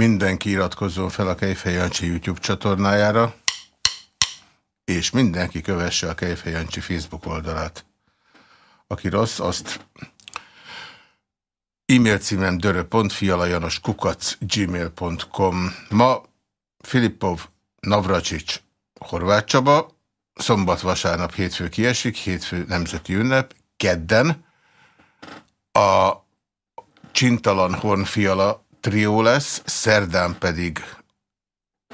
Mindenki iratkozzon fel a Kejfej Jancsi YouTube csatornájára, és mindenki kövesse a Kejfej Jancsi Facebook oldalát. Aki rossz, azt e-mail címem kukac gmail.com Ma Filippov, Navracsics, Horváth Csaba, szombat, vasárnap, hétfő kiesik, hétfő nemzeti ünnep, kedden a Csintalan Hornfiala trió lesz, szerdán pedig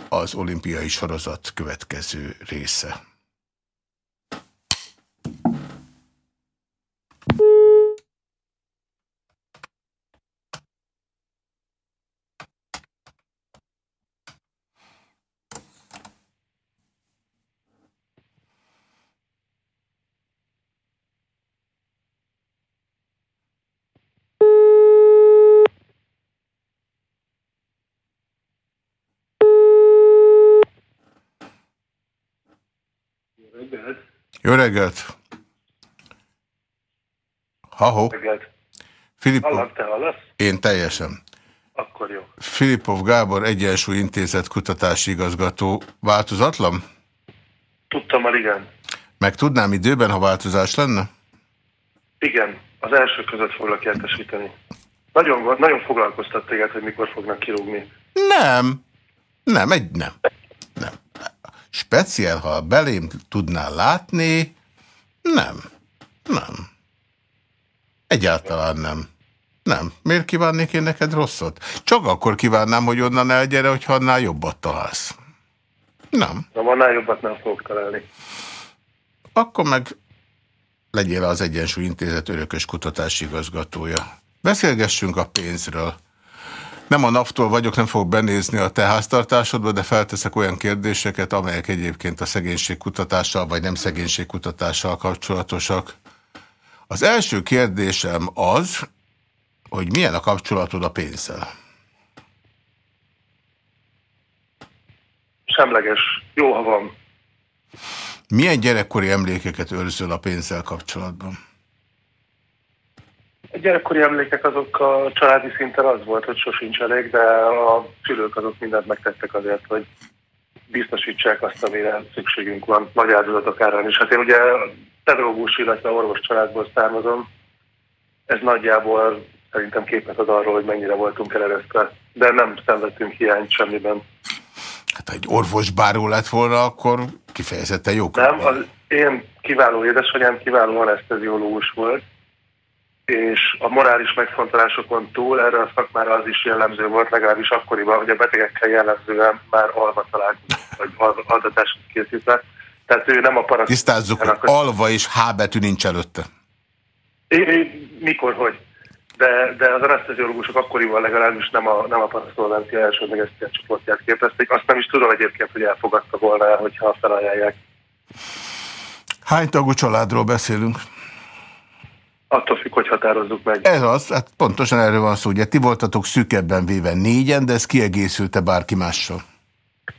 az olimpiai sorozat következő része. Jó reggelt! Ha-ho! Hallasz? Én teljesen. Akkor jó. Filippov Gábor Egyensúly Intézet kutatási igazgató. Változatlan? Tudtam már, igen. Meg tudnám időben, ha változás lenne? Igen, az első között foglak értesíteni. Nagyon, nagyon foglalkoztat téged, hogy mikor fognak kirúgni. Nem. Nem, egy nem. Nem. Speciál, ha belém tudnál látni, nem. Nem. Egyáltalán nem. Nem. Miért kívánnék én neked rosszat? Csak akkor kívánnám, hogy onnan elgyere, hogyha annál jobbat találsz. Nem. Na, annál jobbat nem fogok találni. Akkor meg legyél az Egyensúly Intézet örökös kutatási igazgatója. Beszélgessünk a pénzről. Nem a naptól vagyok, nem fogok benézni a te háztartásodba, de felteszek olyan kérdéseket, amelyek egyébként a szegénységkutatással vagy nem szegénységkutatással kapcsolatosak. Az első kérdésem az, hogy milyen a kapcsolatod a pénzzel? Semleges. Jó, ha van. Milyen gyerekkori emlékeket őrzöl a pénzzel kapcsolatban? A gyerekkori emlékek azok a családi szinten az volt, hogy sosincs elég, de a szülők azok mindent megtettek azért, hogy biztosítsák azt, amire szükségünk van, nagy áldozatok árán is. Hát én ugye pedagógus, illetve orvos családból származom. Ez nagyjából szerintem képet ad arról, hogy mennyire voltunk eleresztve. De nem szenvedtünk hiányt semmiben. Hát ha egy orvos báró lett volna, akkor kifejezetten jó. Nem, az én kiváló édesanyám kiváló anesteziológus volt, és a morális megfontolásokon túl erre a szakmára az is jellemző volt, legalábbis akkoriban, hogy a betegekkel jellemzően már alva találkozott, vagy aldatást készítve. Tehát ő nem a paraszt... Tisztázzuk, hogy alva és H betű nincs előtte. É, é, mikor, hogy? De, de az anesteziológusok akkoriban legalábbis nem a, nem a parasztolvencia elsődleges csoportját képezték. Azt nem is tudom egyébként, hogy elfogadta volna, hogyha felajánlják. Hány tagú családról beszélünk? Attól függ, hogy határozzuk meg. Ez az, hát pontosan erről van szó. Ugye ti voltatok szűkebben véve négyen, de ez kiegészülte bárki mással.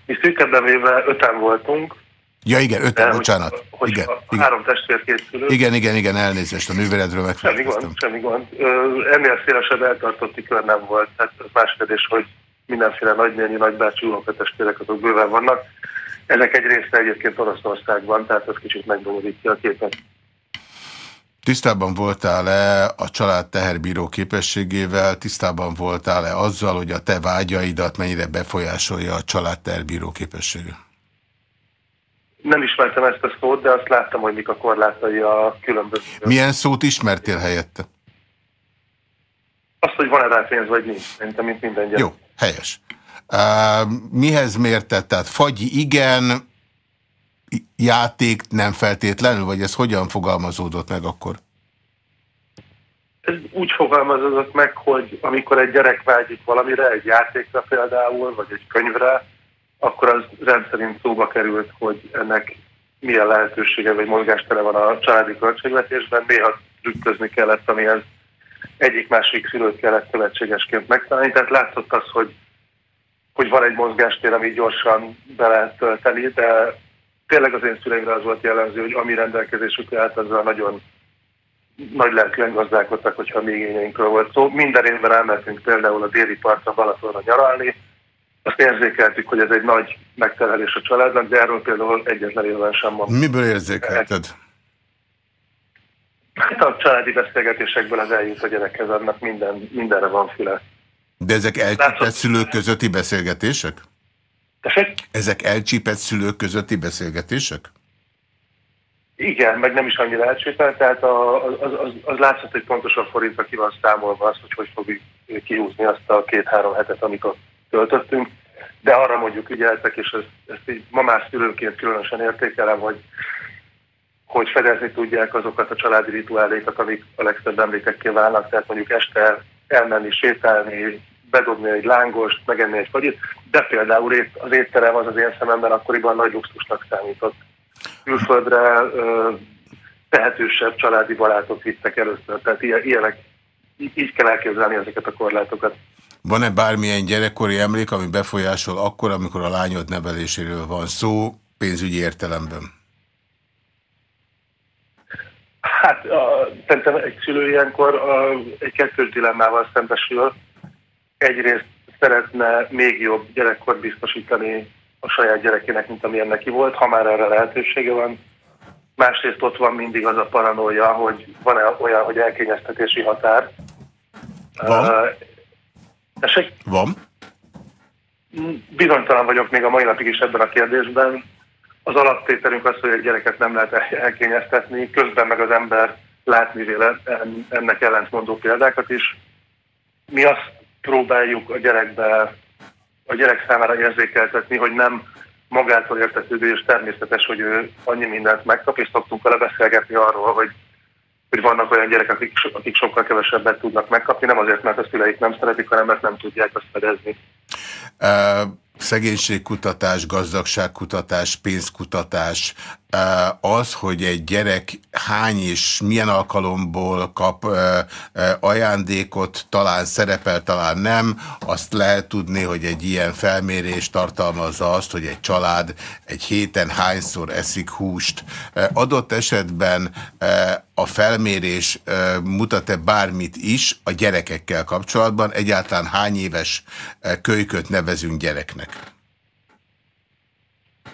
Mi szűkebben véve öten voltunk. Ja igen, öten, de, bocsánat. Hogy, igen, a igen. három testvér készülő. Igen, igen, igen, elnézést, a nőveredről megfelelkeztem. Semmi gond, semmi gond. Ennél szélesebb eltartotti kör nem volt. Tehát az más kérdés, hogy mindenféle nagynéni, nagybácsi, unokatestvérek azok bőven vannak. Ezek egy része egyébként Oroszországban, tehát ez kicsit megbomolítja a képet. Tisztában voltál-e a család teherbíró képességével, tisztában voltál-e azzal, hogy a te vágyaidat mennyire befolyásolja a család teherbíró képessége? Nem ismertem ezt a szót, de azt láttam, hogy mik a korlátai a különböző... Milyen szót ismertél helyette? Azt, hogy van-e rá pénz, vagy nincs, szerintem, mint minden gyerek. Jó, helyes. Uh, mihez mérted? Tehát fagyi igen, játék nem feltétlenül, vagy ez hogyan fogalmazódott meg akkor? Ez úgy fogalmazódott meg, hogy amikor egy gyerek vágyik valamire, egy játékra például, vagy egy könyvre, akkor az rendszerint szóba került, hogy ennek milyen lehetősége vagy mozgástere van a családi költségvetésben. Néha trükközni kellett, amihez egyik-másik szülőt kellett követségesként megtalálni. Tehát látszott az, hogy, hogy van egy mozgástér, amit gyorsan be lehet tölteni, de tényleg az én szüleimre az volt jellemző, hogy ami rendelkezésükre állt, azzal nagyon nagy lelkűen gazdálkodtak, hogyha mi igényeinkről volt szó. Minden évben elmentünk például a déli partra Balatonra nyaralni, azt érzékeltük, hogy ez egy nagy megterhelés a családnak, de erről például egyetlen élven sem van. Miből érzékelted? Hát a családi beszélgetésekből az eljut a gyerekhez, annak minden, mindenre van füle. De ezek elcsípett szülők közötti beszélgetések? Tessék? Ezek elcsípett szülők közötti beszélgetések? Igen, meg nem is annyira elcsépelt, tehát a, az, az, az látszott, hogy pontosan forintra ki van számolva azt, hogy hogy fogjuk kihúzni azt a két-három hetet, amit ott töltöttünk, de arra mondjuk ügyeltek, és ezt, ezt így mamás szülőként különösen értékelem, hogy, hogy fedezni tudják azokat a családi rituálékat, amik a legszebb emlékekké válnak, tehát mondjuk este elmenni, sétálni, bedobni egy lángost, megenni egy fagyit, de például az étterem az az én szememben akkoriban nagy luxusnak számított külföldre tehetősebb családi barátok vittek először. Tehát ilyenek, így kell elképzelni ezeket a korlátokat. Van-e bármilyen gyerekkori emlék, ami befolyásol akkor, amikor a lányod neveléséről van szó, pénzügyi értelemben? Hát a, szerintem egy szülő ilyenkor a, egy kettős dilemmával szembesül. Egyrészt szeretne még jobb gyerekkor biztosítani a saját gyerekének, mint amilyen neki volt, ha már erre lehetősége van. Másrészt ott van mindig az a paranoia, hogy van-e olyan, hogy elkényeztetési határ. Van. Uh, van. Bizonytalan vagyok még a mai napig is ebben a kérdésben. Az alaptételünk az, hogy egy gyereket nem lehet elkényeztetni, közben meg az ember látni véle ennek ellentmondó példákat is. Mi azt próbáljuk a gyerekbe a gyerek számára érzékeltetni, hogy nem magától értetődő és természetes, hogy ő annyi mindent megkap, és szoktunk vele beszélgetni arról, hogy, hogy vannak olyan gyerekek, akik, akik sokkal kevesebbet tudnak megkapni, nem azért, mert a szüleik nem szeretik, hanem mert nem tudják azt fedezni. Uh szegénységkutatás, gazdagságkutatás, pénzkutatás, az, hogy egy gyerek hány és milyen alkalomból kap ajándékot, talán szerepel, talán nem, azt lehet tudni, hogy egy ilyen felmérés tartalmazza azt, hogy egy család egy héten hányszor eszik húst. Adott esetben a felmérés mutat-e bármit is a gyerekekkel kapcsolatban, egyáltalán hány éves kölyköt nevezünk gyereknek?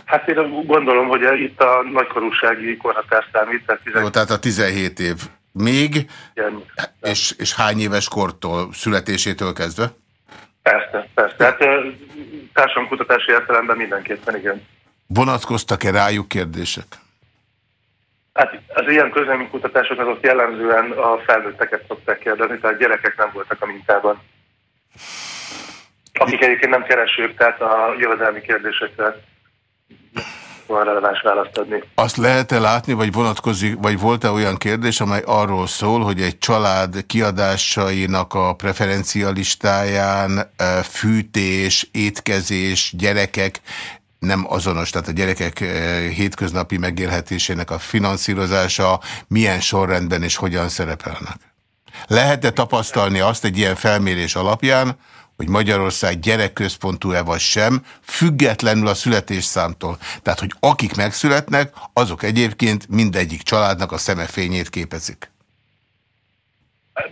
Hát én gondolom, hogy itt a nagykorúsági korhatár számít. Tehát, 10... Jó, tehát a 17 év még, igen, és, és hány éves kortól, születésétől kezdve? Persze, persze. Tehát társadalomkutatási értelemben mindenképpen igen. Vonatkoztak-e rájuk kérdések? Hát az ilyen közleménykutatások azok jellemzően a felnőtteket szokták kérdezni, tehát gyerekek nem voltak a mintában. Akik egyébként nem keresők, tehát a jövedelmi kérdésekre van releváns választ adni. Azt lehet-e látni, vagy vonatkozik, vagy volt-e olyan kérdés, amely arról szól, hogy egy család kiadásainak a preferencialistáján eh, fűtés, étkezés, gyerekek nem azonos, tehát a gyerekek eh, hétköznapi megélhetésének a finanszírozása milyen sorrendben és hogyan szerepelnek. Lehet-e tapasztalni azt egy ilyen felmérés alapján, hogy Magyarország gyerekközpontú-e vagy sem, függetlenül a születésszámtól. Tehát, hogy akik megszületnek, azok egyébként mindegyik családnak a szemefényét képezik.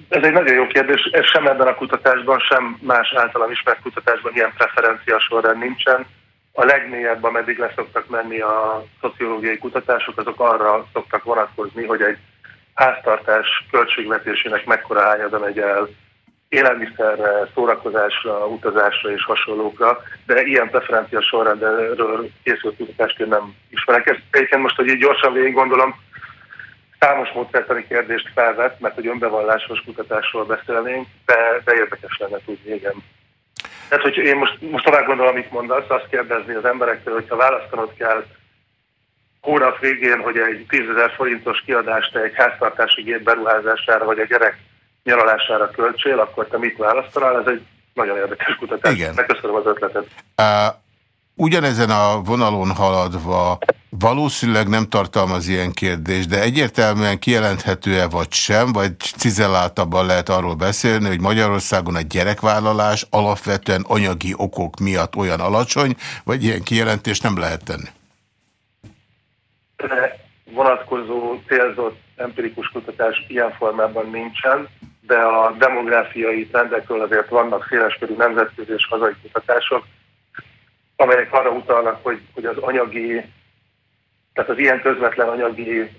Ez egy nagyon jó kérdés. Ez sem ebben a kutatásban, sem más általam ismert kutatásban ilyen preferencia sorrend nincsen. A legmélyebb, ameddig leszoktak menni a szociológiai kutatások, azok arra szoktak vonatkozni, hogy egy háztartás költségvetésének mekkora hányada megy el élelmiszerre, szórakozásra, utazásra és hasonlókra, de ilyen preferencia sorrendről készült kutatást én nem ismerek. Egyébként most, hogy így gyorsan végig gondolom, számos módszertani kérdést felvett, mert hogy önbevallásos kutatásról beszélnénk, de, de érdekes lenne tudni, igen. Tehát, hogy én most, most tovább gondolom, amit mondasz, azt kérdezni az emberektől, hogyha választanod kell hónap végén, hogy egy 10 forintos kiadást egy háztartási gép beruházására, vagy a gyerek nyaralására költsél, akkor te mit választanál? Ez egy nagyon érdekes kutatás. Igen. Megköszönöm az ötletet. Uh, ugyanezen a vonalon haladva valószínűleg nem tartalmaz ilyen kérdést, de egyértelműen kijelenthető-e vagy sem, vagy cizelláltabban lehet arról beszélni, hogy Magyarországon a gyerekvállalás alapvetően anyagi okok miatt olyan alacsony, vagy ilyen kijelentést nem lehet tenni? vonatkozó célzott empirikus kutatás ilyen formában nincsen de a demográfiai trendekről azért vannak széleskörű nemzetközi és hazai kutatások, amelyek arra utalnak, hogy, hogy az anyagi, tehát az ilyen közvetlen anyagi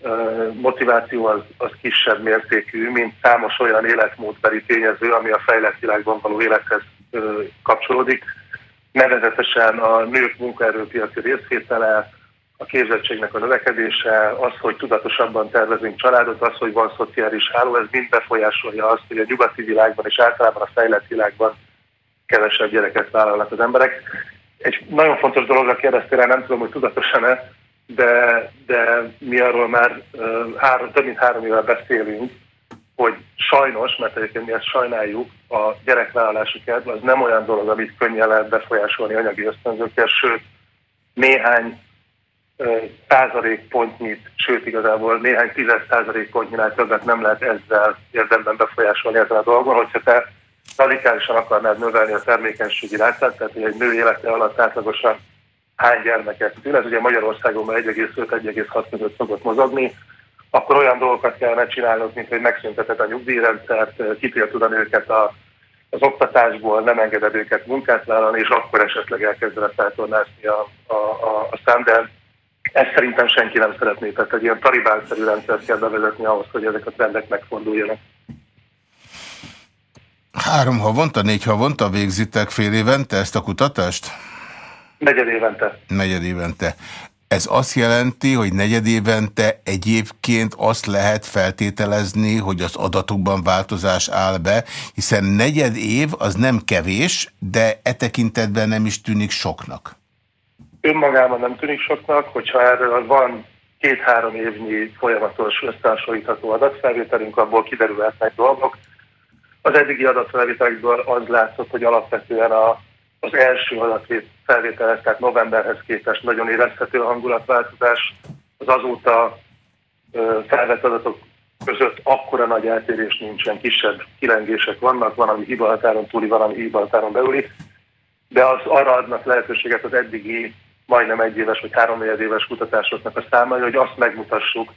motiváció az, az kisebb mértékű, mint számos olyan életmódbeli tényező, ami a fejlett világban való élethez kapcsolódik. Nevezetesen a nők munkaerőpiaci részvétele, a képzettségnek a növekedése, az, hogy tudatosabban tervezünk családot, az, hogy van szociális háló, ez mind befolyásolja azt, hogy a nyugati világban és általában a fejlett világban kevesebb gyereket vállalnak az emberek. Egy nagyon fontos dologra kérdeztél rá, nem tudom, hogy tudatosan-e, de, de mi arról már uh, három, több mint három éve beszélünk, hogy sajnos, mert egyébként mi ezt sajnáljuk, a gyerekvállalási kedv az nem olyan dolog, amit könnyen lehet befolyásolni anyagi ösztönzőkkel, sőt, néhány százalékpontnyit, sőt igazából néhány tízes százalékpontnyinál többet nem lehet ezzel érdemben befolyásolni ezen a dolgon, hogyha te radikálisan akarnád növelni a termékenységi rátát, tehát hogy egy nő élete alatt átlagosan hány gyermeket szül, ez ugye Magyarországon már 1,5-1,6 között szokott mozogni, akkor olyan dolgokat kellene csinálnod, mint hogy megszünteted a nyugdíjrendszert, kitiltod a nőket a, az oktatásból, nem engeded őket munkát vállalni, és akkor esetleg elkezdene feltornászni a, a, a, a szám, ezt szerintem senki nem szeretné, tehát egy ilyen talibánszerű rendszert kell bevezetni ahhoz, hogy ezek a trendek megforduljanak. Három havonta, négy havonta végzitek fél évente ezt a kutatást? Negyed évente. Negyed évente. Ez azt jelenti, hogy negyed évente egyébként azt lehet feltételezni, hogy az adatokban változás áll be, hiszen negyed év az nem kevés, de e tekintetben nem is tűnik soknak. Önmagában nem tűnik soknak, hogyha erről van két-három évnyi folyamatos összehasonlítható adatfelvételünk, abból kiderülhetnek dolgok, az eddigi adatfelvételekből az látszott, hogy alapvetően a, az első adatfelvételhez, tehát novemberhez képest nagyon érezhető a hangulatváltozás. Az azóta felvett adatok között akkora nagy eltérés nincsen, kisebb kilengések vannak, van, ami hibahatáron túli, van, ami hibahatáron belüli, de az arra adnak lehetőséget az eddigi majdnem egy éves vagy három éves kutatásoknak a számai, hogy azt megmutassuk,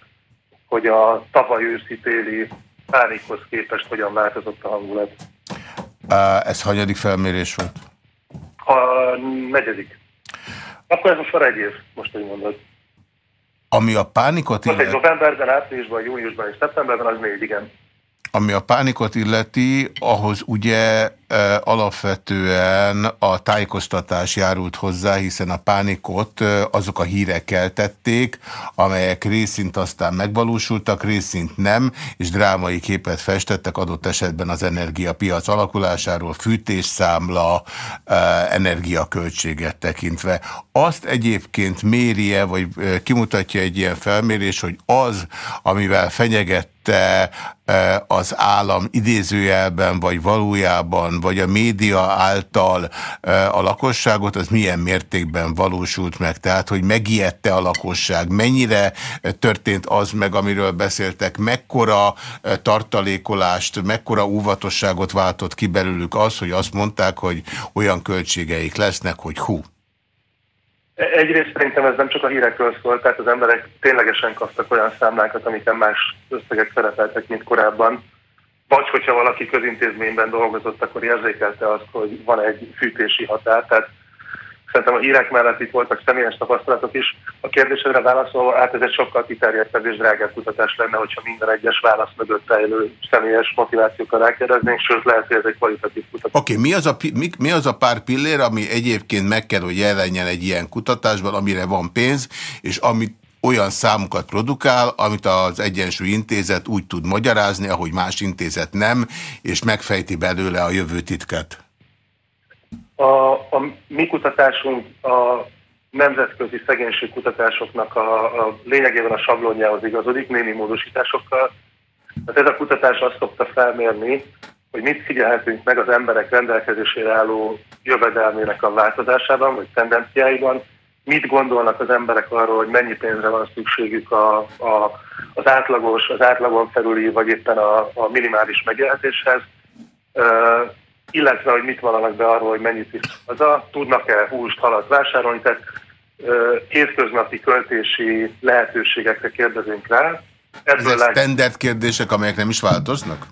hogy a tavaly őszi téli pánikhoz képest hogyan változott a hangulat. Ez hanyadik felmérés volt? A negyedik. Akkor ez most már egy év, most, hogy mondod. Ami a pánikot illet... Most egy novemberben, áprilisban, júniusban és szeptemberben az négy, igen. Ami a pánikot illeti, ahhoz ugye e, alapvetően a tájékoztatás járult hozzá, hiszen a pánikot e, azok a hírek keltették, amelyek részint aztán megvalósultak, részint nem, és drámai képet festettek adott esetben az energiapiac alakulásáról, fűtésszámla, e, energiaköltséget tekintve. Azt egyébként mérje, vagy e, kimutatja egy ilyen felmérés, hogy az, amivel fenyeget te az állam idézőjelben, vagy valójában, vagy a média által a lakosságot, az milyen mértékben valósult meg? Tehát, hogy megijedte a lakosság, mennyire történt az meg, amiről beszéltek, mekkora tartalékolást, mekkora óvatosságot váltott ki belőlük az, hogy azt mondták, hogy olyan költségeik lesznek, hogy hú. Egyrészt szerintem ez nem csak a hírekről szól, tehát az emberek ténylegesen kaptak olyan számlákat, amiken más összegek szerepeltek, mint korábban. Vagy hogyha valaki közintézményben dolgozott, akkor érzékelte azt, hogy van egy fűtési határ. Tehát Szerintem a hírek mellett itt voltak személyes tapasztalatok is. A kérdésedre válaszolva, hát ez egy sokkal kiterjedtebb és drágább kutatás lenne, hogyha minden egyes válasz mögött rejlő személyes motivációkkal rákérdeznénk, sőt lehet, hogy ez egy kvalitatív kutatás. Oké, okay, mi, az a, mi, mi az a pár pillér, ami egyébként meg kell, hogy jelenjen egy ilyen kutatásban, amire van pénz, és amit olyan számokat produkál, amit az Egyensúly Intézet úgy tud magyarázni, ahogy más intézet nem, és megfejti belőle a jövő titkát. A, a mi kutatásunk a nemzetközi szegénységkutatásoknak a, a lényegében a sablonjához igazodik, némi módosításokkal. Hát ez a kutatás azt szokta felmérni, hogy mit figyelhetünk meg az emberek rendelkezésére álló jövedelmének a változásában, vagy tendenciáiban, mit gondolnak az emberek arról, hogy mennyi pénzre van szükségük a, a, az átlagos, az átlagon felüli, vagy éppen a, a minimális megélhetéshez illetve hogy mit vallanak be arról, hogy mennyit is haza, tudnak-e húst, halat vásárolni, tehát hétköznapi költési lehetőségekre kérdezünk rá. Ebből Ezek lát... standard kérdések, amelyek nem is változnak?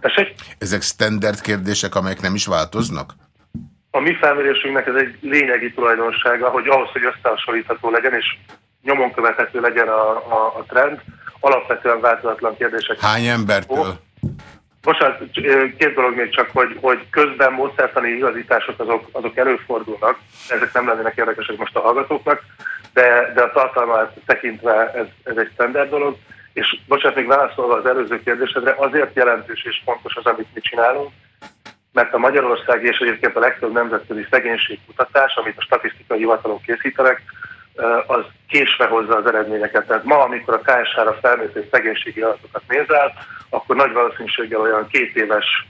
Tessék? Ezek standard kérdések, amelyek nem is változnak? A mi felmérésünknek ez egy lényegi tulajdonsága, hogy ahhoz, hogy összehasonlítható legyen, és nyomon követhető legyen a, a, a trend, alapvetően változatlan kérdések. Hány embertől? Bocsánat, két dolog még csak, hogy, hogy közben módszertani igazítások azok, azok előfordulnak, ezek nem lennének érdekesek most a hallgatóknak, de, de a tartalmát tekintve ez, ez egy standard dolog. És bocsánat, még válaszolva az előző kérdésedre, azért jelentős és fontos az, amit mi csinálunk, mert a Magyarország és egyébként a legtöbb nemzetközi szegénységkutatás, amit a statisztikai hivatalok készítenek, az késve hozza az eredményeket. Tehát ma, amikor a KSH-ra felmérő szegénységi adatokat nézel, akkor nagy valószínűséggel olyan két éves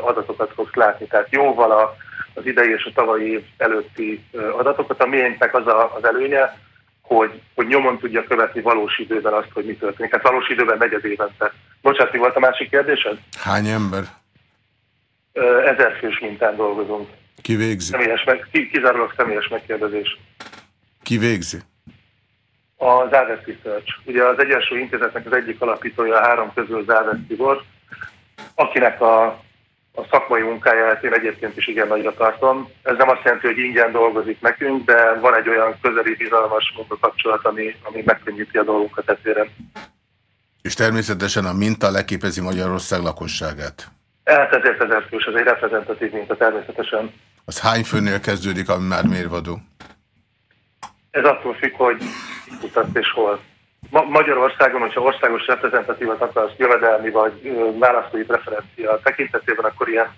adatokat fogsz látni. Tehát jóval a, az idei és a tavalyi év előtti adatokat. A miénknek az a, az előnye, hogy, hogy nyomon tudja követni valós időben azt, hogy mi történik. Hát valós időben negyed évente. Bocsánat, mi volt a másik kérdésed? Hány ember? Ezer fős mintán dolgozunk. Ki végzi? Személyes meg, kizárólag személyes megkérdezés. Ki végzi? Az Áves Research. Ugye az Egyensúly Intézetnek az egyik alapítója a három közül Áves Tibor, akinek a, a szakmai munkáját én egyébként is igen nagyra tartom. Ez nem azt jelenti, hogy ingyen dolgozik nekünk, de van egy olyan közeli bizalmas munkakapcsolat, ami, ami megkönnyíti a dolgunkat etéren. És természetesen a minta leképezi Magyarország lakosságát. Hát ezért ezer fős, ez egy reprezentatív minta természetesen. Az hány főnél kezdődik, ami már mérvadó? Ez attól függ, hogy mutatsz és hol. Ma Magyarországon, hogyha országos reprezentatívat akarsz jövedelmi vagy választói preferencia tekintetében, akkor ilyen,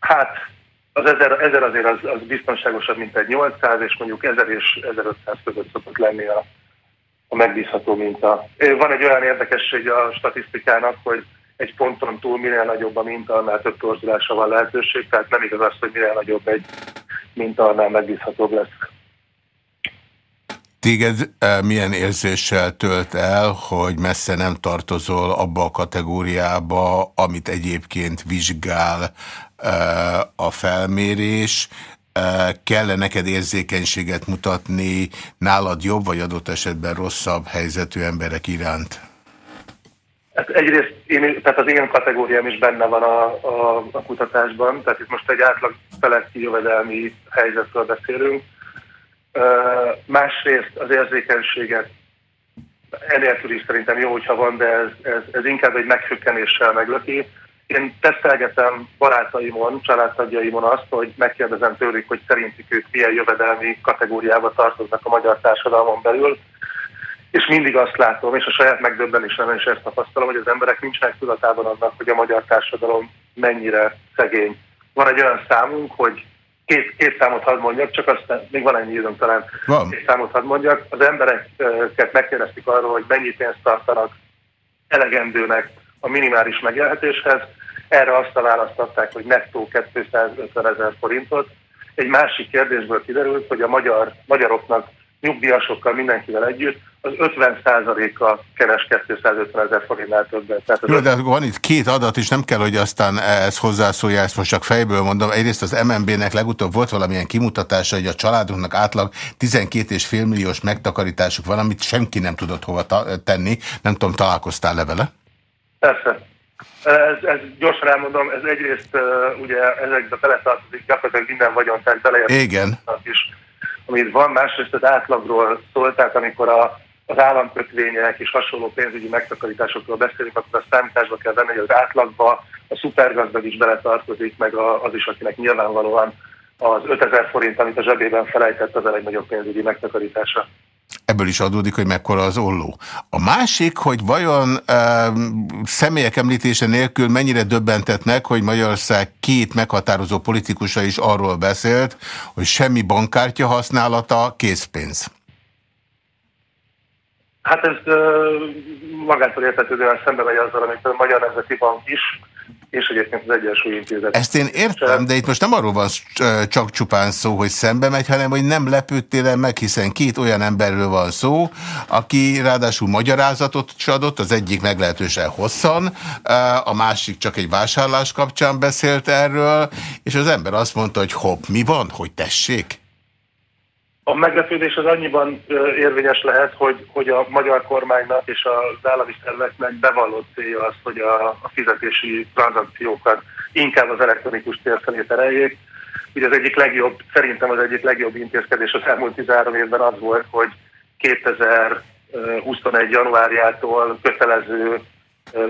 hát az 1000, 1000 azért az, az biztonságosabb, mint egy 800, és mondjuk 1000 és 1500 között szokott lenni a, a megbízható minta. Van egy olyan érdekesség a statisztikának, hogy egy ponton túl minél nagyobb a minta, annál több torzulásra van lehetőség, tehát nem igaz az, hogy minél nagyobb egy minta, annál megbízhatóbb lesz. Téged eh, milyen érzéssel tölt el, hogy messze nem tartozol abba a kategóriába, amit egyébként vizsgál eh, a felmérés, eh, kell -e neked érzékenységet mutatni nálad jobb vagy adott esetben rosszabb helyzetű emberek iránt? Hát egyrészt én, tehát az én kategóriám is benne van a, a, a kutatásban, tehát itt most egy átlag feletti jövedelmi helyzetről beszélünk, Másrészt az érzékenységet enélkül is szerintem jó, hogyha van, de ez, ez, ez inkább egy megfükkenéssel meglöki. Én tesztelgetem barátaimon, családtagjaimon azt, hogy megkérdezem tőlük, hogy szerintük ők milyen jövedelmi kategóriába tartoznak a magyar társadalmon belül, és mindig azt látom, és a saját megdöbbenésemben is ezt tapasztalom, hogy az emberek nincsenek tudatában annak, hogy a magyar társadalom mennyire szegény. Van egy olyan számunk, hogy két, két számot hadd mondjak, csak aztán még van ennyi időm talán. Van. Két számot hadd mondjak. Az embereket megkérdezték arról, hogy mennyi pénzt tartanak elegendőnek a minimális megélhetéshez. Erre azt a választották, hogy nettó 250 ezer forintot. Egy másik kérdésből kiderült, hogy a magyar, magyaroknak nyugdíjasokkal, mindenkivel együtt, az 50%-a keres 250 ezer forintnál többet. Tehát Jó, de van itt két adat, és nem kell, hogy aztán ez hozzászólja, ezt most csak fejből mondom. Egyrészt az MNB-nek legutóbb volt valamilyen kimutatása, hogy a családunknak átlag 12,5 milliós megtakarításuk van, amit senki nem tudott hova tenni. Nem tudom, találkoztál le vele? Persze. Ez, ez gyorsan elmondom, ez egyrészt uh, ugye ezekbe beletartozik gyakorlatilag minden vagyon, tehát beleértünk Igen. is amit van, másrészt az átlagról szól, tehát amikor a, az államkötvények és hasonló pénzügyi megtakarításokról beszélünk, akkor a számításba kell venni, hogy az átlagba a szupergazdag is beletartozik, meg az is, akinek nyilvánvalóan az 5000 forint, amit a zsebében felejtett, az a legnagyobb pénzügyi megtakarítása. Ebből is adódik, hogy mekkora az olló. A másik, hogy vajon e, személyek említése nélkül mennyire döbbentett meg, hogy Magyarország két meghatározó politikusa is arról beszélt, hogy semmi bankkártya használata, készpénz. Hát ez magától értetődően szembe megy azzal, amit a Magyar Nemzeti Bank is és egyébként az Egyensúly Intézet. Ezt én értem, de itt most nem arról van csak csupán szó, hogy szembe megy, hanem hogy nem lepődtél meg, hiszen két olyan emberről van szó, aki ráadásul magyarázatot is adott, az egyik meglehetősen hosszan, a másik csak egy vásárlás kapcsán beszélt erről, és az ember azt mondta, hogy hopp, mi van, hogy tessék? A meglepődés az annyiban érvényes lehet, hogy, hogy a magyar kormánynak és az állami szerveknek bevallott célja az, hogy a, a fizetési tranzakciókat inkább az elektronikus tér felé tereljék. ugye az egyik legjobb, szerintem az egyik legjobb intézkedés az elmúlt 13 évben az volt, hogy 2021. januárjától kötelező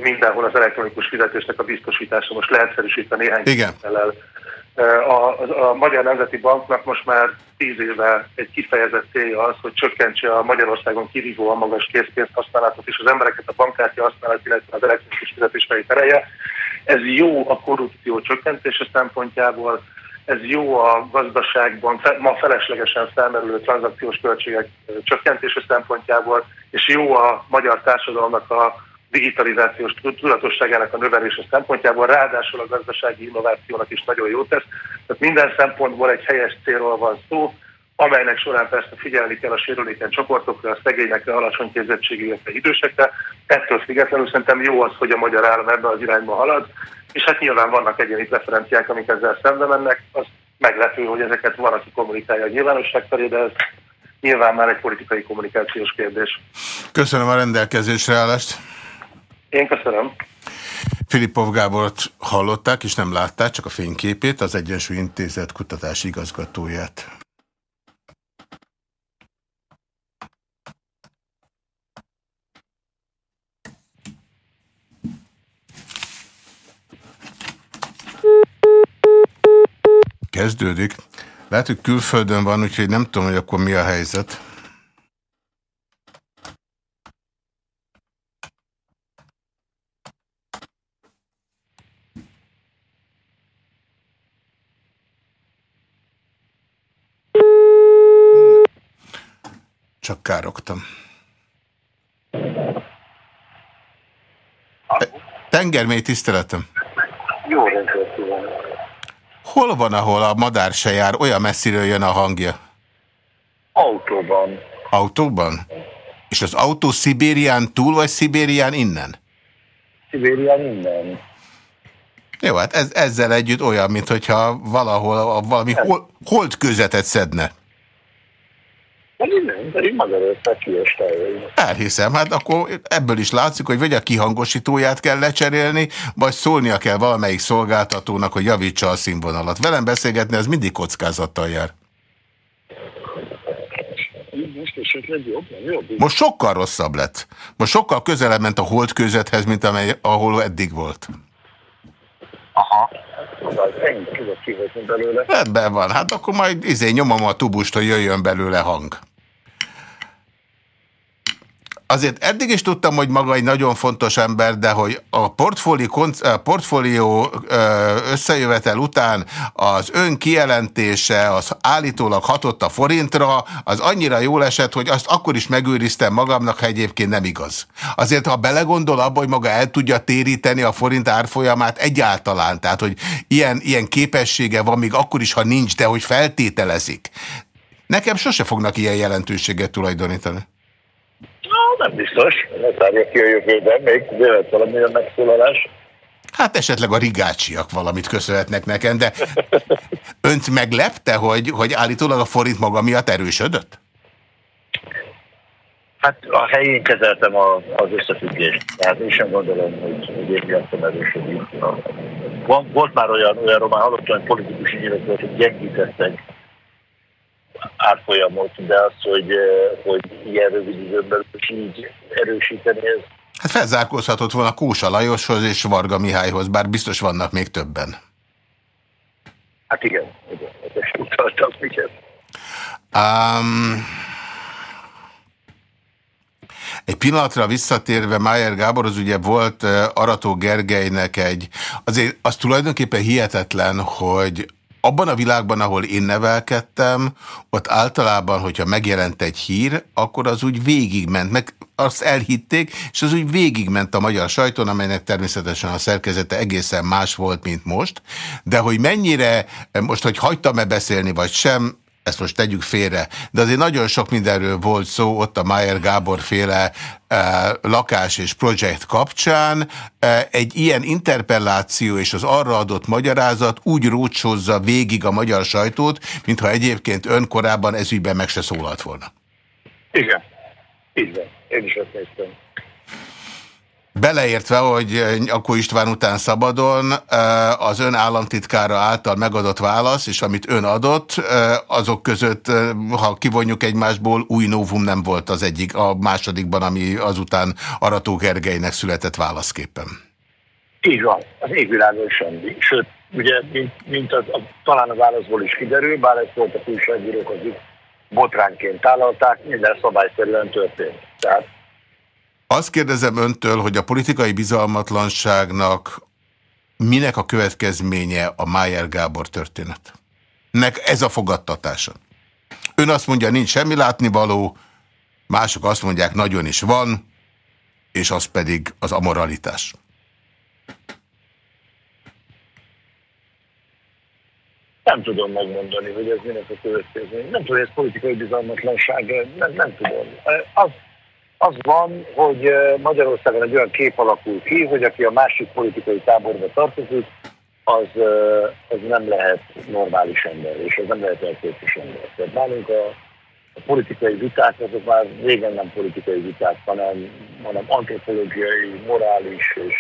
mindenhol az elektronikus fizetésnek a biztosítása. Most leegyszerűsítve néhány Igen. A, a, a Magyar Nemzeti Banknak most már tíz éve egy kifejezett célja az, hogy csökkentse a Magyarországon kirívóan magas készpénzt használatot és az embereket a bankkártya használat, illetve az elektronikus fizetés felé terelje. Ez jó a korrupció csökkentése szempontjából, ez jó a gazdaságban ma feleslegesen felmerülő tranzakciós költségek csökkentése szempontjából, és jó a magyar társadalomnak a digitalizációs tudatosságának a növelése szempontjából, ráadásul a gazdasági innovációnak is nagyon jó tesz. Tehát minden szempontból egy helyes célról van szó, amelynek során persze figyelni kell a sérülékeny csoportokra, a szegényekre, alacsony képzettségűekre, idősekre. Ettől függetlenül szerintem jó az, hogy a magyar állam ebbe az irányba halad, és hát nyilván vannak egyéni preferenciák, amik ezzel szembe mennek. Az meglepő, hogy ezeket van, aki kommunikálja a nyilvánosság felé, de ez nyilván már egy politikai kommunikációs kérdés. Köszönöm a rendelkezésre állást. Én köszönöm. Filipov Gábort hallották, és nem látták, csak a fényképét, az Egyensúly Intézet kutatási igazgatóját. Kezdődik. Lehet, hogy külföldön van, úgyhogy nem tudom, hogy akkor mi a helyzet. Csak károktam. Tengermély tiszteletem. Jó reggelt Hol van, ahol a madár se jár, olyan messziről jön a hangja? Autóban. Autóban? És az autó Szibérián túl, vagy Szibérián innen? Szibérián innen. Jó, hát ez, ezzel együtt olyan, mintha valahol valami hol, hold közetet szedne. Nem, pedig Magyarország Elhiszem, hát akkor ebből is látszik, hogy vagy a kihangosítóját kell lecserélni, vagy szólnia kell valamelyik szolgáltatónak, hogy javítsa a színvonalat. Velem beszélgetni, ez mindig kockázattal jár. Most sokkal rosszabb lett. Most sokkal közelebb ment a holdközethez, mint amely, ahol eddig volt. Aha. Ennyit tudok belőle. Rendben van. Hát akkor majd izé nyomom a tubust, hogy jöjjön belőle hang. Azért eddig is tudtam, hogy maga egy nagyon fontos ember, de hogy a portfólió, összejövetel után az ön kijelentése, az állítólag hatott a forintra, az annyira jól esett, hogy azt akkor is megőriztem magamnak, ha egyébként nem igaz. Azért, ha belegondol abba, hogy maga el tudja téríteni a forint árfolyamát egyáltalán, tehát, hogy ilyen, ilyen képessége van még akkor is, ha nincs, de hogy feltételezik. Nekem sose fognak ilyen jelentőséget tulajdonítani. Nem biztos. Ne tárja ki a jövőben, még jöhet valamilyen megszólalás. Hát esetleg a rigácsiak valamit köszönhetnek nekem, de önt meglepte, hogy, hogy állítólag a forint maga miatt erősödött? Hát a helyén kezeltem a, az összefüggést. Tehát én sem gondolom, hogy, hogy én miattam erősödik. Van, volt már olyan, olyan román, hallottam, hogy politikus nyilatkozat, hogy gyengítettek árfolyamot, de az, hogy, eh, hogy ilyen rövid időn belül így erősíteni, ez Hát felzárkózhatott volna Kósa Lajoshoz és Varga Mihályhoz, bár biztos vannak még többen. Hát igen, igen, ezt utaltak miket. Um, egy pillanatra visszatérve Májer Gábor, az ugye volt uh, Arató Gergelynek egy, azért az tulajdonképpen hihetetlen, hogy abban a világban, ahol én nevelkedtem, ott általában, hogyha megjelent egy hír, akkor az úgy végigment, meg azt elhitték, és az úgy végigment a magyar sajton, amelynek természetesen a szerkezete egészen más volt, mint most, de hogy mennyire, most, hogy hagytam-e beszélni, vagy sem, ezt most tegyük félre, de azért nagyon sok mindenről volt szó ott a Mayer Gábor féle e, lakás és projekt kapcsán. E, egy ilyen interpelláció és az arra adott magyarázat úgy rócsozza végig a magyar sajtót, mintha egyébként ön korábban ezügyben meg se szólalt volna. Igen, így van. Én is ezt néztem. Beleértve, hogy akkor István után szabadon az ön államtitkára által megadott válasz, és amit ön adott, azok között, ha kivonjuk egymásból, új novum nem volt az egyik, a másodikban, ami azután Arató Gergelynek született válaszképpen. Így van, az égvilágon semmi. Sőt, ugye, mint, mint az, a, talán a válaszból is kiderül, bár ezt volt a újságírók, akik botránként tálalták, minden szabályszerűen történt. Tehát azt kérdezem öntől, hogy a politikai bizalmatlanságnak minek a következménye a Májer Gábor történet? Nek ez a fogadtatása. Ön azt mondja, nincs semmi látnivaló, mások azt mondják, nagyon is van, és az pedig az amoralitás. Nem tudom megmondani, hogy ez minek a következmény. Nem tudom, hogy ez politikai bizalmatlanság, nem, nem tudom. Az, az van, hogy Magyarországon egy olyan kép alakul ki, hogy aki a másik politikai táborba tartozik, az, az nem lehet normális ember, és az nem lehet elképes ember. Tehát nálunk a, a politikai viták, azok már régen nem politikai viták, hanem, hanem antropológiai, morális és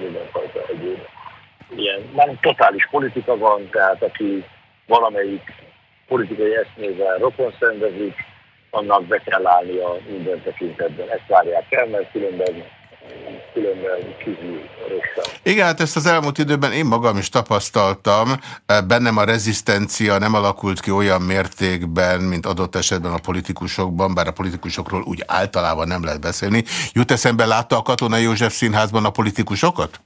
mindenfajta egyéb. Ilyen, már totális politika van, tehát aki valamelyik politikai eszmével rokon szenvezik, annak be kell állnia minden tekintetben. Ezt várják el, mert különben különben kívül Igen, hát ezt az elmúlt időben én magam is tapasztaltam. Bennem a rezisztencia nem alakult ki olyan mértékben, mint adott esetben a politikusokban, bár a politikusokról úgy általában nem lehet beszélni. Jut eszembe, látta a Katonai József Színházban a politikusokat?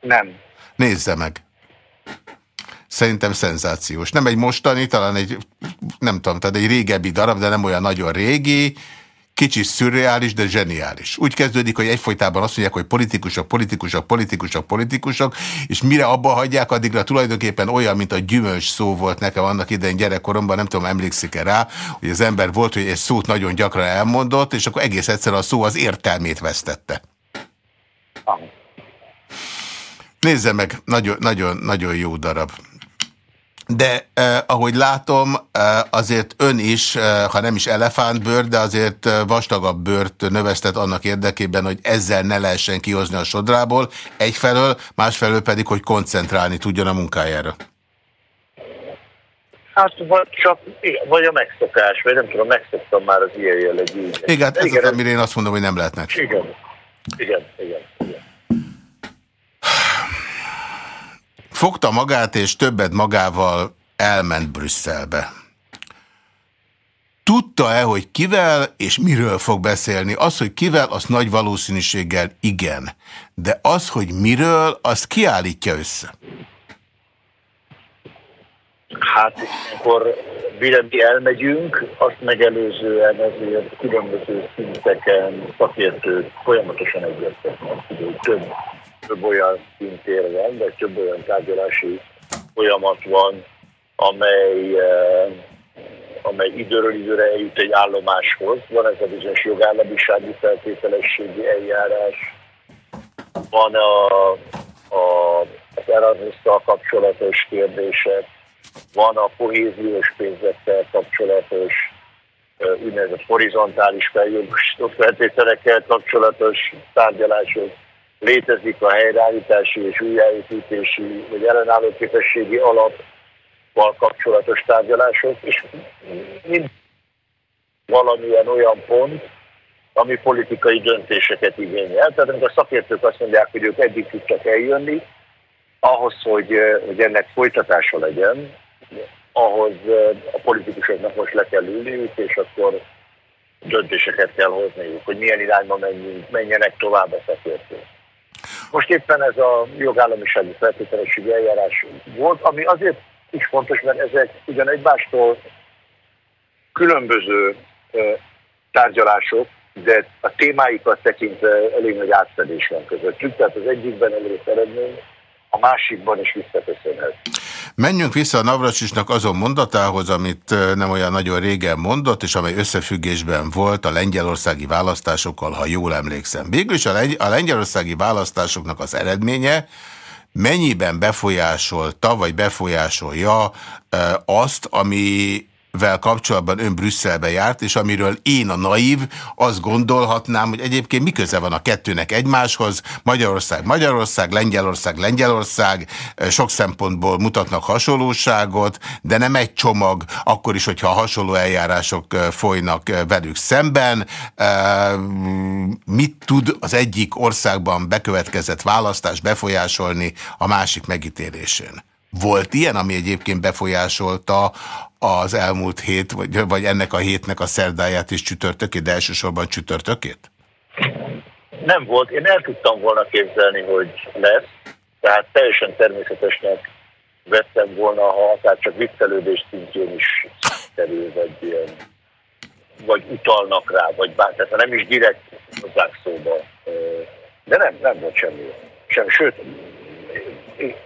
Nem. Nézze meg. Szerintem szenzációs. Nem egy mostani, talán egy, nem tudom, tehát egy régebbi darab, de nem olyan nagyon régi, kicsit szürreális, de zseniális. Úgy kezdődik, hogy egyfolytában azt mondják, hogy politikusok, politikusok, politikusok, politikusok, és mire abba hagyják, addigra tulajdonképpen olyan, mint a gyümölcs szó volt nekem annak idején gyerekkoromban, nem tudom, emlékszik-e rá, hogy az ember volt, hogy egy szót nagyon gyakran elmondott, és akkor egész egyszer a szó az értelmét vesztette. Nézze meg, nagyon, nagyon, nagyon jó darab. De eh, ahogy látom, eh, azért ön is, eh, ha nem is elefántbőr, de azért eh, vastagabb bőrt növesztett annak érdekében, hogy ezzel ne lehessen kihozni a sodrából, egyfelől, másfelől pedig, hogy koncentrálni tudjon a munkájára. Hát vagy csak, vagy a megszokás, vagy nem tudom, megszoktam már az ilyen jellegű. Igen, hát ez igen, az, amire én azt mondom, hogy nem lehetnek. Igen, igen, igen. igen. Fogta magát, és többet magával elment Brüsszelbe. Tudta-e, hogy kivel és miről fog beszélni? Az, hogy kivel, az nagy valószínűséggel igen. De az, hogy miről, az kiállítja össze. Hát, mire mi elmegyünk, azt megelőzően ezért különböző szinteken szakértők folyamatosan egyeztetnek, több több olyan szintér van, vagy több olyan tárgyalási folyamat van, amely, eh, amely időről időre eljut egy állomáshoz. Van ez a bizonyos jogállamisági feltételességi eljárás, van a, a, az erasmus kapcsolatos kérdések, van a kohéziós pénzekkel kapcsolatos eh, úgynevezett horizontális feljogosított feltételekkel kapcsolatos tárgyalások, létezik a helyreállítási és újjáépítési vagy ellenálló képességi alapval kapcsolatos tárgyalások, és mind valamilyen olyan pont, ami politikai döntéseket igényel. Tehát amikor a szakértők azt mondják, hogy ők eddig tudtak eljönni, ahhoz, hogy, hogy ennek folytatása legyen, ahhoz a politikusoknak most le kell ülniük, és akkor döntéseket kell hozniuk, hogy milyen irányba menjünk, menjenek tovább a szakértők. Most éppen ez a jogállamisági feltételességi eljárás volt, ami azért is fontos, mert ezek ugyan egymástól különböző tárgyalások, de a témáikat tekintve elég nagy átfedés van közöttük, tehát az egyikben elég eredmény, a másikban is visszaköszönhet. Menjünk vissza a Navracsisnak azon mondatához, amit nem olyan nagyon régen mondott, és amely összefüggésben volt a lengyelországi választásokkal, ha jól emlékszem. Lengy a lengyelországi választásoknak az eredménye mennyiben befolyásolta, vagy befolyásolja azt, ami vel kapcsolatban ön Brüsszelbe járt, és amiről én a naív azt gondolhatnám, hogy egyébként mi köze van a kettőnek egymáshoz, Magyarország, Magyarország, Lengyelország, Lengyelország, sok szempontból mutatnak hasonlóságot, de nem egy csomag, akkor is, hogyha hasonló eljárások folynak velük szemben. Mit tud az egyik országban bekövetkezett választás befolyásolni a másik megítélésén? Volt ilyen, ami egyébként befolyásolta az elmúlt hét, vagy, vagy ennek a hétnek a szerdáját és csütörtökét, de elsősorban csütörtökét? Nem volt. Én el tudtam volna képzelni, hogy lesz. Tehát teljesen természetesnek vettem volna, ha akár csak viccelődés szintjén is kerül, vagy ilyen, vagy utalnak rá, vagy bár, tehát nem is direkt hozzák szóba. De nem, nem volt semmi. Sem, sőt,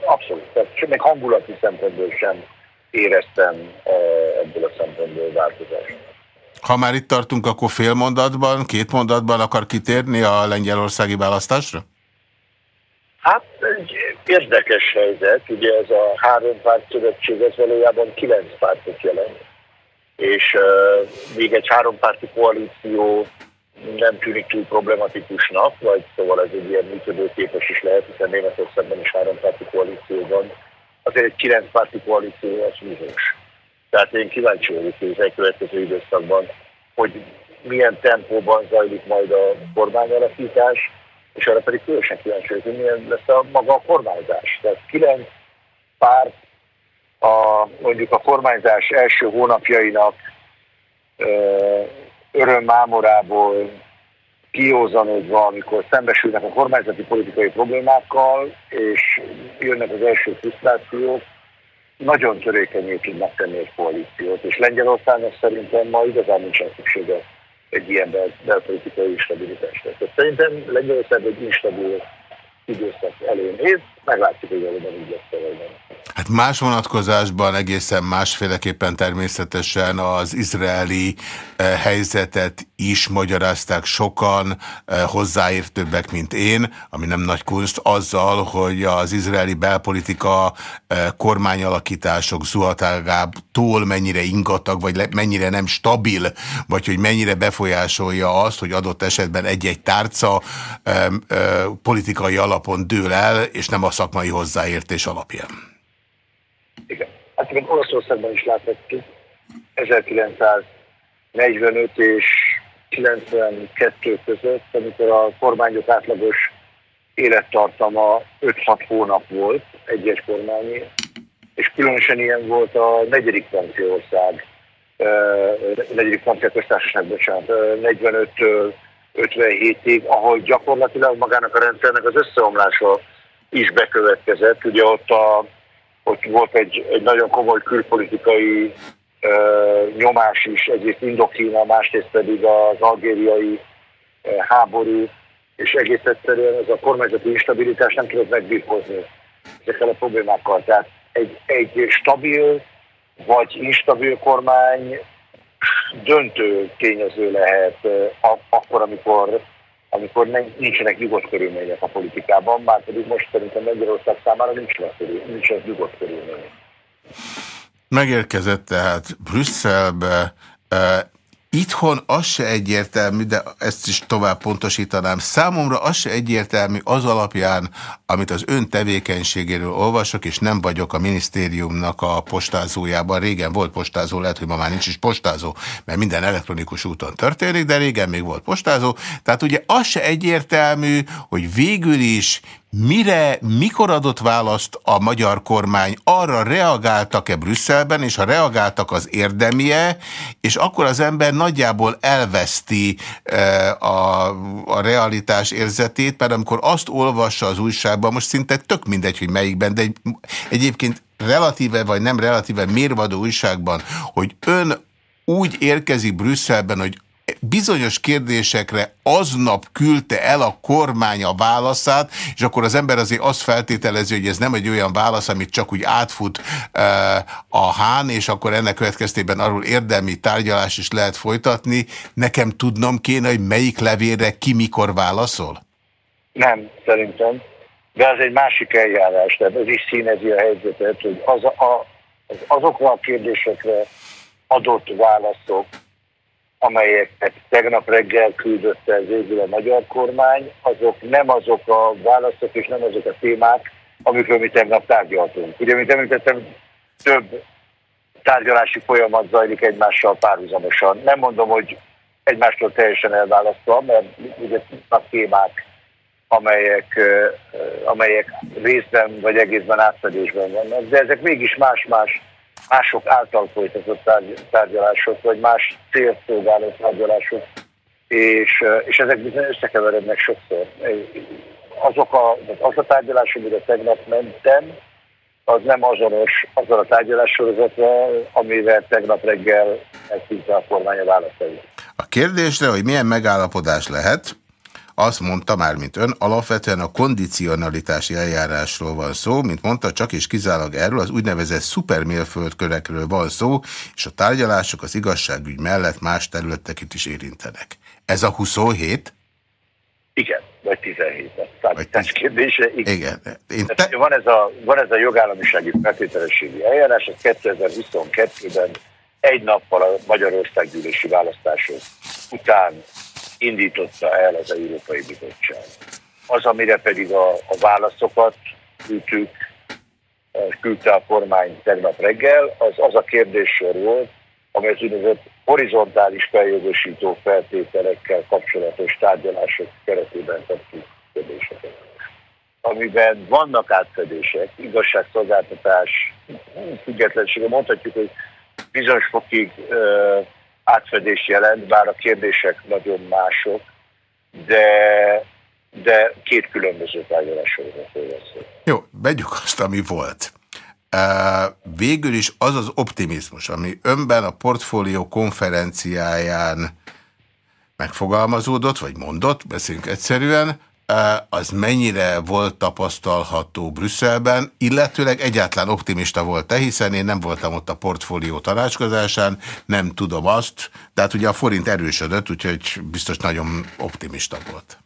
abszolút, tehát még hangulati szempontból sem éreztem ebből a szempontból változást. Ha már itt tartunk, akkor fél mondatban, két mondatban akar kitérni a lengyelországi választásra? Hát egy érdekes helyzet, ugye ez a három párt szövetség, ez valójában kilenc pártot jelent, és uh, még egy hárompárti koalíció nem tűnik túl problematikusnak, vagy szóval ez egy ilyen működőképes is lehet, hiszen Németországban is hárompárti koalíció van, azért egy kilencpárti koalíció az húzós. Tehát én kíváncsi vagyok az következő időszakban, hogy milyen tempóban zajlik majd a kormányalakítás, és arra pedig különösen kíváncsi vagyok, hogy milyen lesz a maga a kormányzás. Tehát kilenc párt a, mondjuk a kormányzás első hónapjainak örömmámorából kiózanodva, amikor szembesülnek a kormányzati politikai problémákkal, és jönnek az első frusztrációk, nagyon törékenyé tudnak tenni egy koalíciót, és Lengyelországnak szerintem ma igazán nincsen szüksége egy ilyen bel belpolitikai instabilitásra. Tehát szerintem Lengyelország egy instabil időszak elé néz, meglátjuk, hogy valóban így lesz. Hát más vonatkozásban egészen másféleképpen természetesen az izraeli eh, helyzetet is magyarázták sokan, eh, hozzáértőbbek, mint én, ami nem nagy kunst, azzal, hogy az izraeli belpolitika eh, kormányalakítások zuhatágától mennyire ingatag, vagy mennyire nem stabil, vagy hogy mennyire befolyásolja azt, hogy adott esetben egy-egy tárca politikai alapon dől el, és nem a szakmai hozzáértés alapján. Igen. Hát igen, Olaszországban is láthatjuk 1945 és 92 között, amikor a kormányok átlagos élettartama 5-6 hónap volt egyes kormányi, és különösen ilyen volt a negyedik Franciaország, negyedik Francia köztársaság, bocsánat, 45-től 57-ig, ahol gyakorlatilag magának a rendszernek az összeomlása is bekövetkezett. Ugye ott a ott volt egy, egy nagyon komoly külpolitikai uh, nyomás is, egyrészt Indokína, másrészt pedig az algériai uh, háború, és egész egyszerűen ez a kormányzati instabilitás nem tudott megbírkozni ezekkel a problémákkal. Tehát egy, egy stabil vagy instabil kormány döntő tényező lehet akkor, amikor amikor nincsenek nyugodt körülmények a politikában, már pedig most szerintem Magyarország számára nincsenek, nincsenek nyugodt körülmények. Megérkezett tehát Brüsszelbe, Itthon az se egyértelmű, de ezt is tovább pontosítanám. Számomra az se egyértelmű az alapján, amit az ön tevékenységéről olvasok, és nem vagyok a minisztériumnak a postázójában. Régen volt postázó, lehet, hogy ma már nincs is postázó, mert minden elektronikus úton történik, de régen még volt postázó. Tehát ugye az se egyértelmű, hogy végül is Mire, mikor adott választ a magyar kormány? Arra reagáltak-e Brüsszelben, és ha reagáltak az érdemie, és akkor az ember nagyjából elveszti e, a, a realitás érzetét, mert amikor azt olvassa az újságban, most szinte tök mindegy, hogy melyikben, de egy, egyébként relatíve vagy nem relatíve mérvadó újságban, hogy ön úgy érkezik Brüsszelben, hogy bizonyos kérdésekre aznap küldte el a kormány a válaszát, és akkor az ember azért azt feltételezi, hogy ez nem egy olyan válasz, amit csak úgy átfut uh, a hán, és akkor ennek következtében arról érdemi tárgyalás is lehet folytatni. Nekem tudnom kéne, hogy melyik levélre ki mikor válaszol? Nem, szerintem. De az egy másik eljárás, tehát ez is színezi a helyzetet, hogy az a, az, azokra a kérdésekre, adott válaszok, amelyeket tegnap reggel küldött el végül a magyar kormány, azok nem azok a válaszok és nem azok a témák, amikről mi tegnap tárgyaltunk. Ugye, mint említettem, több tárgyalási folyamat zajlik egymással párhuzamosan. Nem mondom, hogy egymástól teljesen elválasztva, mert ugye a témák, amelyek, amelyek részben vagy egészben átfedésben vannak, de ezek mégis más-más mások által folytatott tárgyalások, vagy más célt szolgáló tárgyalások, és, és ezek bizony összekeverednek sokszor. Azok a, az a tárgyalás, amire tegnap mentem, az nem azonos azzal a tárgyalássorozattal, amivel tegnap reggel elszinte a kormány a választani. A kérdésre, hogy milyen megállapodás lehet, azt mondta már, mint ön, alapvetően a kondicionalitási eljárásról van szó, mint mondta, csak is kizárólag erről az úgynevezett szupermérföldkörekről van szó, és a tárgyalások az igazságügy mellett más területeket is érintenek. Ez a 27? Igen, vagy 17. Számítás kérdése. Igen. igen. Én te... van, ez a, van ez a jogállamisági feltételességi eljárás, ez 2022-ben egy nappal a Magyarországgyűlési választások után indította el az Európai Bizottság. Az, amire pedig a, a válaszokat küldtük, küldte a kormány tegnap reggel, az az a kérdéssor volt, amely az úgynevezett horizontális feljogosító feltételekkel kapcsolatos tárgyalások keretében tettük kérdéseket. Amiben vannak átfedések, igazságszolgáltatás, függetlensége, mondhatjuk, hogy bizonyos fokig átfedés jelent, bár a kérdések nagyon mások, de, de két különböző tárgyalásról van Jó, vegyük azt, ami volt. Végül is az az optimizmus, ami önben a portfólió konferenciáján megfogalmazódott, vagy mondott, beszéljünk egyszerűen, az mennyire volt tapasztalható Brüsszelben, illetőleg egyáltalán optimista volt-e, hiszen én nem voltam ott a portfólió tanácskozásán, nem tudom azt, de hát ugye a forint erősödött, úgyhogy biztos nagyon optimista volt.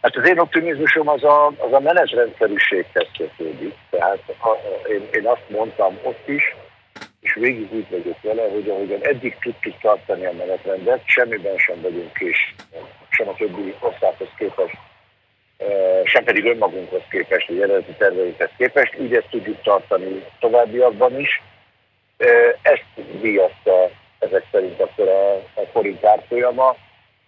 Hát az én optimizmusom az a, az a menetrendszerűséghez kötődik. Tehát a, én, én azt mondtam ott is, és végig úgy vagyok vele, hogy ahogyan eddig tudtuk tartani a menetrendet, semmiben sem vagyunk kés sem a többi országhoz képest, sem pedig önmagunkhoz képest, vagy eredeti terveinkhez képest, így ezt tudjuk tartani továbbiakban is. Ezt díjazta ezek szerint akkor a, a forint árfolyama.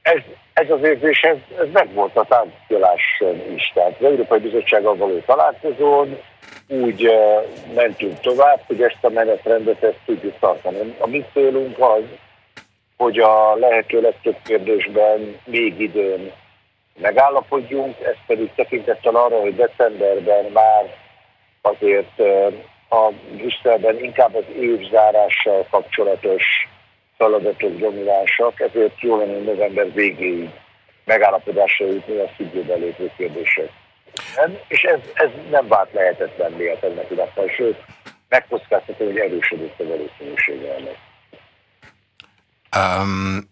Ez, ez az érzés, ez, ez meg volt a tárgyaláson is. Tehát az Európai Bizottsággal való találkozón úgy uh, mentünk tovább, hogy ezt a menetrendet ezt tudjuk tartani. A mi célunk az, hogy a lehető legtöbb kérdésben még időn megállapodjunk, ez pedig tekintettel arra, hogy decemberben már azért a Brüsszelben inkább az évzárással kapcsolatos feladatok dominánsak, ezért jó lenne november végéig megállapodásra jutni a függőbe lévő kérdések. És ez, ez nem vált lehetetlenné a tegnapi nappal, sőt, megkockáztató, hogy erősödött a valószínűsége ennek. Um,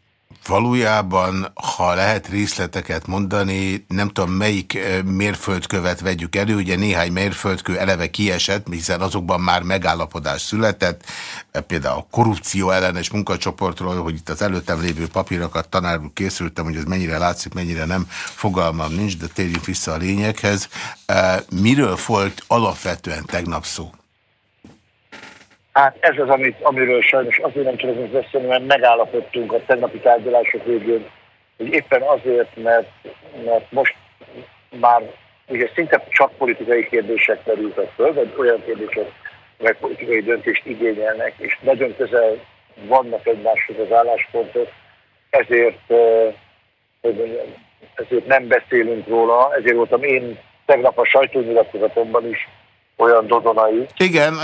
valójában, ha lehet részleteket mondani, nem tudom melyik mérföldkövet vegyük elő, ugye néhány mérföldkő eleve kiesett, hiszen azokban már megállapodás született, például a korrupció ellenes munkacsoportról, hogy itt az előttem lévő papírokat tanárul készültem, hogy ez mennyire látszik, mennyire nem, fogalmam nincs, de térjünk vissza a lényeghez. Miről volt alapvetően tegnap szó? Hát ez az, amit, amiről sajnos azért nem tudok beszélni, mert megállapodtunk a tegnapi tárgyalások végén, hogy éppen azért, mert, mert most már ugye szinte csak politikai kérdések merültek föl, vagy olyan kérdések, meg politikai döntést igényelnek, és nagyon közel vannak egymáshoz az álláspontok, ezért, ezért nem beszélünk róla, ezért voltam én tegnap a sajtónyilatkozatomban is olyan dodonai. Igen,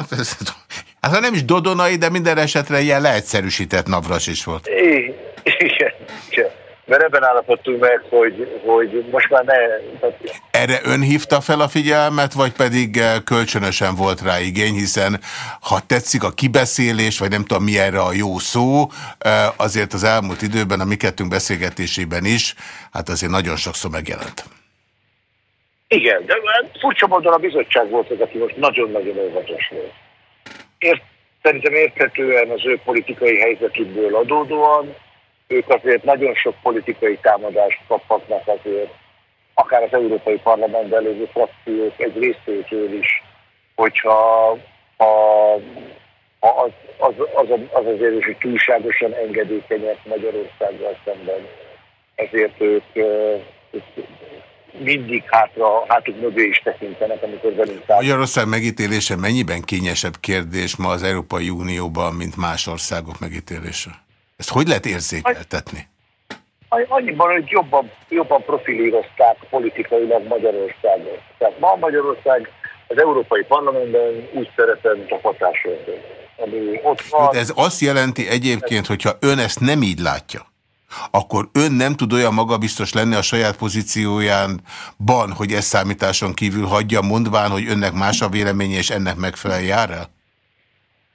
Hát ha nem is Dodonai, de minden esetre ilyen leegyszerűsített Navras is volt. Igen, igen. Mert ebben állapodtunk meg, hogy, hogy most már ne... Erre ön hívta fel a figyelmet, vagy pedig eh, kölcsönösen volt rá igény, hiszen ha tetszik a kibeszélés, vagy nem tudom mi erre a jó szó, eh, azért az elmúlt időben a mi kettünk beszélgetésében is, hát azért nagyon sokszor megjelent. Igen, de furcsa módon a bizottság volt az, aki most nagyon-nagyon óvatos volt ért, Szerintem érthetően az ő politikai helyzetükből adódóan, ők azért nagyon sok politikai támadást kaphatnak azért, akár az Európai Parlamentben lévő frakciók egy részétől is, hogyha a, a, az, az, az, az azért is, hogy túlságosan engedékenyek Magyarországgal szemben. Ezért ők, ők mindig hátra, hátuk mögé is tekintenek, amikor velünk tárgyalnak. Magyarország megítélése mennyiben kényesebb kérdés ma az Európai Unióban, mint más országok megítélése? Ezt hogy lehet érzékeltetni? Annyiban, hogy jobban, jobban profilírozták politikailag Magyarországot. Tehát ma Magyarország az Európai Parlamentben úgy szerepel, mint a. Ami ott van. De ez azt jelenti egyébként, hogyha ön ezt nem így látja, akkor ön nem tud olyan magabiztos lenni a saját pozíciójánban, hogy ezt számításon kívül hagyja, mondván, hogy önnek más a véleménye, és ennek megfelel jár el?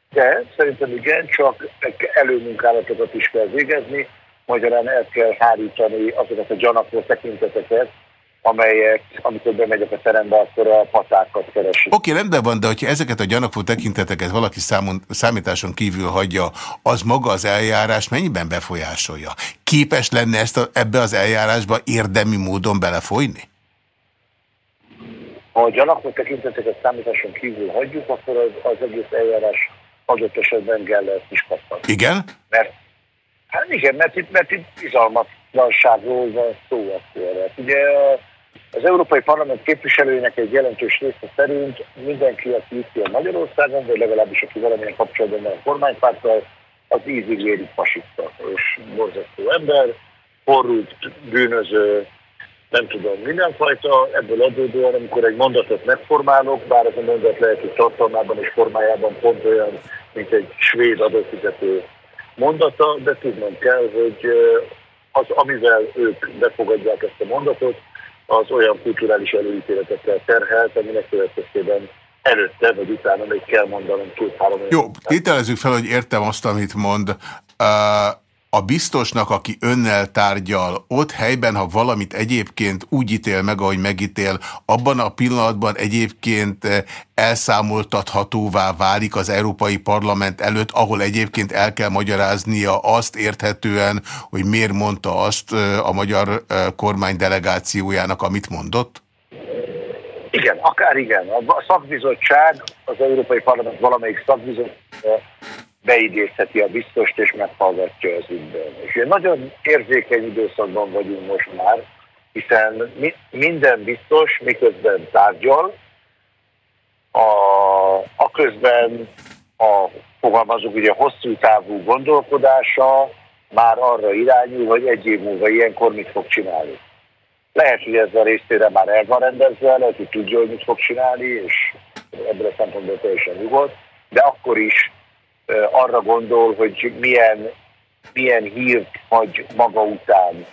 De szerintem igen, csak előmunkálatokat is kell végezni, magyarán el kell hárítani azokat a gyanakvó tekinteteket, amelyek, amikor bemegyek a terembe, akkor a patákat keresik. Oké, okay, rendben van, de hogyha ezeket a gyanakvó tekinteteket valaki számon, számításon kívül hagyja, az maga az eljárás mennyiben befolyásolja? Képes lenne ezt a, ebbe az eljárásba érdemi módon belefolyni? Ha a gyanakvó tekinteteket számításon kívül hagyjuk, akkor az, az egész eljárás adott esetben Gellert is kaphat. Igen? Mert, hát igen, mert itt, mert itt bizalmatlanságról van szó akkor. Hát ugye az Európai Parlament képviselőinek egy jelentős része szerint mindenki, aki itt jön Magyarországon, vagy legalábbis aki valamilyen kapcsolatban van a kormánypárttal, az ízig érik fasiszta és borzasztó ember, korrupt, bűnöző, nem tudom, mindenfajta, ebből adódóan, amikor egy mondatot megformálok, bár ez a mondat lehet, hogy tartalmában és formájában pont olyan, mint egy svéd adófizető mondata, de tudnom kell, hogy az, amivel ők befogadják ezt a mondatot, az olyan kulturális előítéletekkel terhelt, aminek következtében előtte vagy utána még kell mondanom két-három Jó, tételezzük fel, hogy értem azt, amit mond. Uh a biztosnak, aki önnel tárgyal, ott helyben, ha valamit egyébként úgy ítél meg, ahogy megítél, abban a pillanatban egyébként eh, elszámoltathatóvá válik az Európai Parlament előtt, ahol egyébként el kell magyaráznia azt érthetően, hogy miért mondta azt eh, a magyar eh, kormány delegációjának, amit mondott? Igen, akár igen. A szakbizottság, az Európai Parlament valamelyik szakbizottság beidézheti a biztost és meghallgatja az ügyben. És egy nagyon érzékeny időszakban vagyunk most már, hiszen mi, minden biztos miközben tárgyal, a, a közben a fogalmazunk ugye hosszú távú gondolkodása már arra irányul, hogy egy év múlva ilyenkor mit fog csinálni. Lehet, hogy ez a részére már el van rendezve, lehet, hogy tudja, hogy mit fog csinálni, és ebből a szempontból teljesen nyugodt, de akkor is arra gondol, hogy milyen, milyen hírt hagy maga után.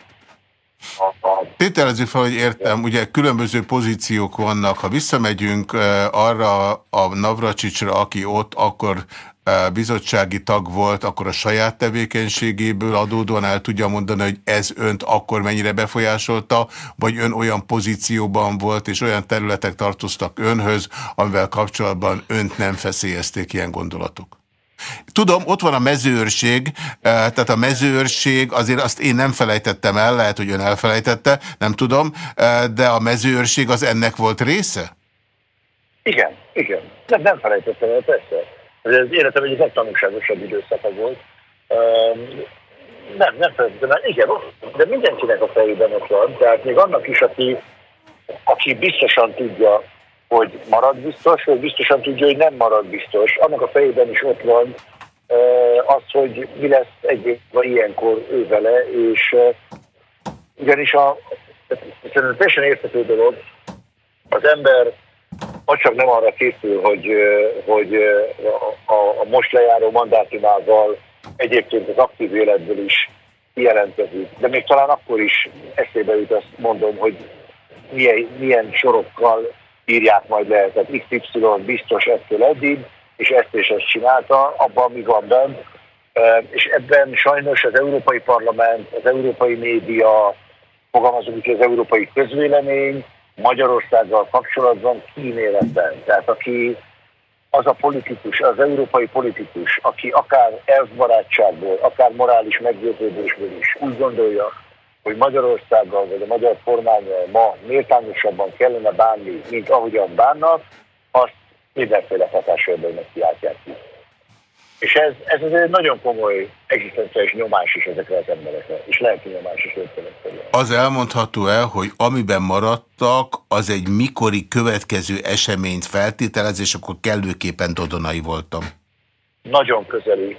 Tételezzük fel, hogy értem, ugye különböző pozíciók vannak. Ha visszamegyünk arra a Navracsicsra, aki ott akkor bizottsági tag volt, akkor a saját tevékenységéből adódóan el tudja mondani, hogy ez önt akkor mennyire befolyásolta, vagy ön olyan pozícióban volt, és olyan területek tartoztak önhöz, amivel kapcsolatban önt nem feszélyezték ilyen gondolatok? Tudom, ott van a mezőőrség, tehát a mezőőrség, azért azt én nem felejtettem el, lehet, hogy ön elfelejtette, nem tudom, de a mezőőrség az ennek volt része? Igen, igen. Nem, nem felejtettem el, persze. Ez az életem egyik legtanulságosabb időszaka volt. Nem, nem felejtettem el, igen, de mindenkinek a fejében ott van, tehát még annak is, aki, aki biztosan tudja, hogy marad biztos, vagy biztosan tudja, hogy nem marad biztos. Annak a fejében is ott van az, hogy mi lesz egy évben ilyenkor ő vele, és ugyanis a, szerintem teljesen érthető dolog, az ember vagy csak nem arra készül, hogy, hogy a, a most lejáró mandátumával egyébként az aktív életből is jelentkezik. De még talán akkor is eszébe jut azt mondom, hogy milyen, milyen sorokkal írják majd le, tehát XY biztos ettől eddig, és ezt és ezt csinálta, abban mi van benne. És ebben sajnos az Európai Parlament, az Európai Média, fogalmazunk hogy az Európai Közvélemény Magyarországgal kapcsolatban kíméletben. Tehát aki, az a politikus, az európai politikus, aki akár elvbarátságból, akár morális meggyőződésből is úgy gondolja, hogy Magyarországgal vagy a magyar kormányjal ma méltányosabban kellene bánni, mint ahogyan bánnak, azt mindenféle hatásőrből kiáltják ki. És ez, ez azért nagyon komoly egzisztenciális nyomás is ezekre az emberekre, és lelki nyomás is őket. Az elmondható el, hogy amiben maradtak, az egy mikori következő eseményt feltételez, és akkor kellőképpen dodonai voltam. Nagyon közeli,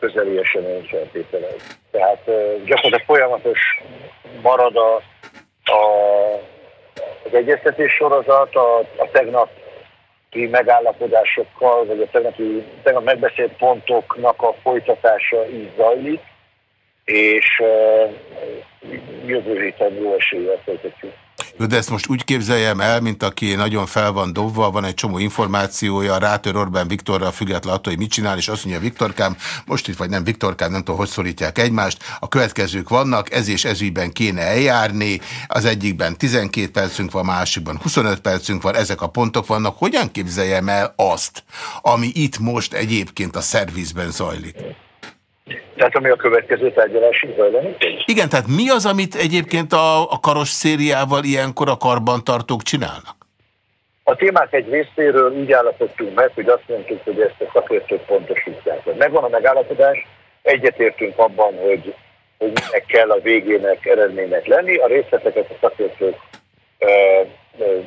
közeli eseményt feltételez. Tehát gyakorlatilag folyamatos marad a, a, az egyeztetés sorozat, a, a tegnap megállapodásokkal, vagy a tegnapi, tegnap megbeszélt pontoknak a folytatása így zajlik, és uh, jövő héten jó eséllyel folytatjuk. De ezt most úgy képzeljem el, mint aki nagyon fel van dobva, van egy csomó információja, rátör Orbán Viktorra, független attól, hogy mit csinál, és azt mondja, Viktorkám, most itt vagy nem Viktorkám, nem tudom, hogy szorítják egymást, a következők vannak, ez és ez ügyben kéne eljárni, az egyikben 12 percünk van, másikban 25 percünk van, ezek a pontok vannak. Hogyan képzeljem el azt, ami itt most egyébként a szervizben zajlik? Tehát ami a következő tárgyalási zajlani? Igen, tehát mi az, amit egyébként a, a karos szériával ilyenkor a karbantartók csinálnak? A témák egy részéről úgy állapodtunk meg, hogy azt mondtuk, hogy ezt a szakértők pontosítják. Megvan a megállapodás, egyetértünk abban, hogy, hogy minek kell a végének eredménynek lenni, a részleteket a szakértők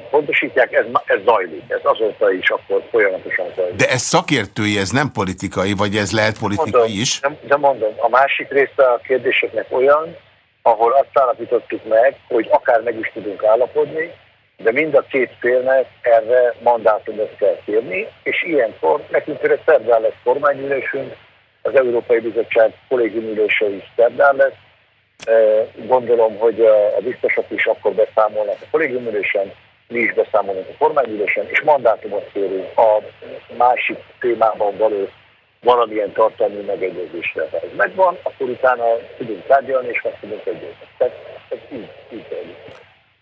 pontosítják, ez, ez zajlik, ez azóta is akkor folyamatosan zajlik. De ez szakértői, ez nem politikai, vagy ez lehet politikai mondom, is? Nem, de mondom, a másik része a kérdéseknek olyan, ahol azt állapítottuk meg, hogy akár meg is tudunk állapodni, de mind a két félnek erre mandátumot kell kérni, és ilyenkor nekünk például szerdán lesz kormányülésünk, az Európai Bizottság kollégiumülése is szerdán lesz, Gondolom, hogy a biztosok is akkor beszámolnak a kollégiumülésen, mi is beszámolunk a kormányülésen, és mandátumot kérünk a másik témában való valamilyen tartalmi megegyezésre. Ha ez megvan, akkor utána tudunk tárgyalni, és meg tudunk egyezni. Tehát ez így, így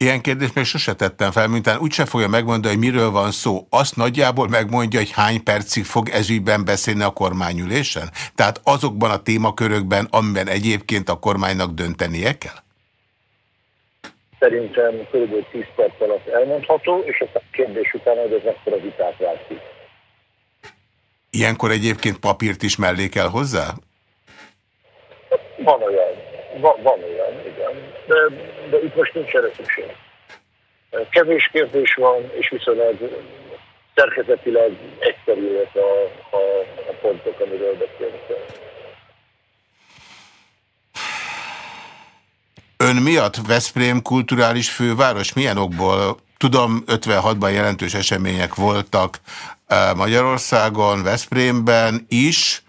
Ilyen kérdést még sose tettem fel, mintán úgyse fogja megmondani, hogy miről van szó. Azt nagyjából megmondja, hogy hány percig fog ezügyben beszélni a kormányülésen? Tehát azokban a témakörökben, amiben egyébként a kormánynak döntenie kell? Szerintem kb. 10 perc alatt elmondható, és a kérdés után, hogy ez mekkora vitát látszik. Ilyenkor egyébként papírt is mellé kell hozzá? Van olyan, van, van olyan, igen. De, de itt most nincs erre szükség. Kevés kérdés van, és viszonylag szerkezetileg egyszerűek a, a, a pontok, amiről beszélünk. Ön miatt Veszprém kulturális főváros? Milyen okból? Tudom, 56-ban jelentős események voltak eh, Magyarországon, Veszprémben is.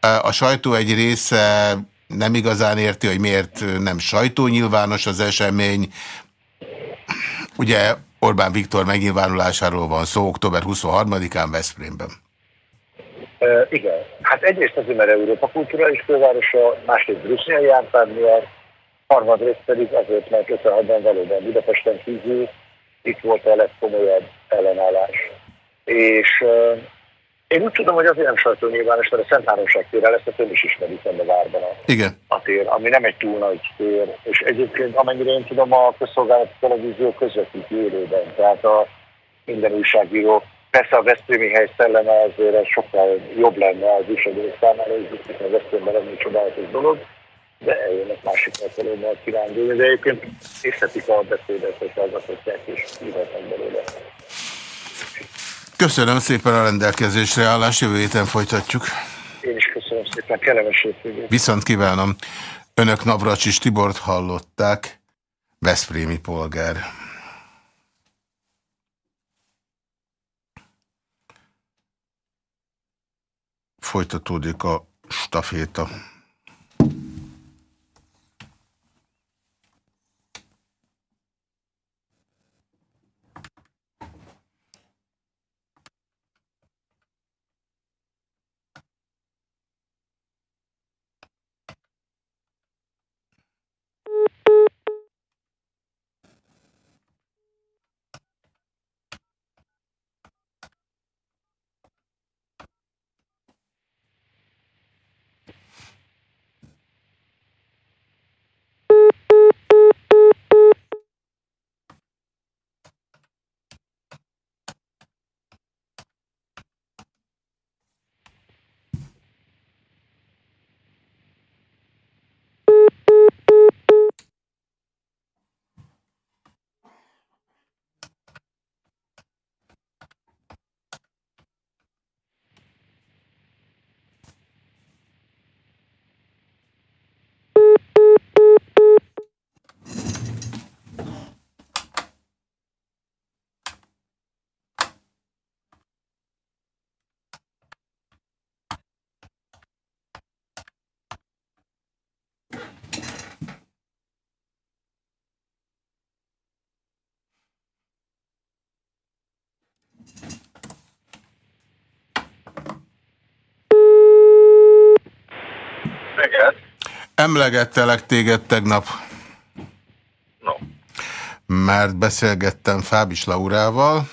Eh, a sajtó egy része nem igazán érti, hogy miért nem sajtónyilvános az esemény. Ugye Orbán Viktor megnyilvánulásáról van szó október 23-án Veszprémben. Igen. Hát egyrészt azért, mert Európa kulturális fővárosa, másrészt Brüsszel jártán miatt, harmadrészt pedig azért, mert 56-ban valóban Budapesten kívül itt volt a legkomolyabb ellenállás. És én úgy tudom, hogy azért nem sajtónyilvános, mert a Szent Háromság térre lesz, ezt ön is ismeri a várban a, Igen. a tér, ami nem egy túl nagy tér. És egyébként, amennyire én tudom, a közszolgálati televízió közvetíti élőben, tehát a minden újságíró. Persze a Veszprémi hely szelleme azért sokkal jobb lenne az újságírók számára, hogy a Veszprémben lenni csodálatos dolog, de eljönnek másik alkalommal kirándulni, de egyébként észletik a beszédet, hogy hallgathatják és írhatnak belőle. Köszönöm szépen a rendelkezésre állás, jövő héten folytatjuk. Én is köszönöm szépen, kellemes Viszont kívánom. Önök Navracsis Tibort hallották, Veszprémi polgár. Folytatódik a staféta. Reggelt! Emlegettelek téged tegnap. No. Mert beszélgettem Fábis Laurával,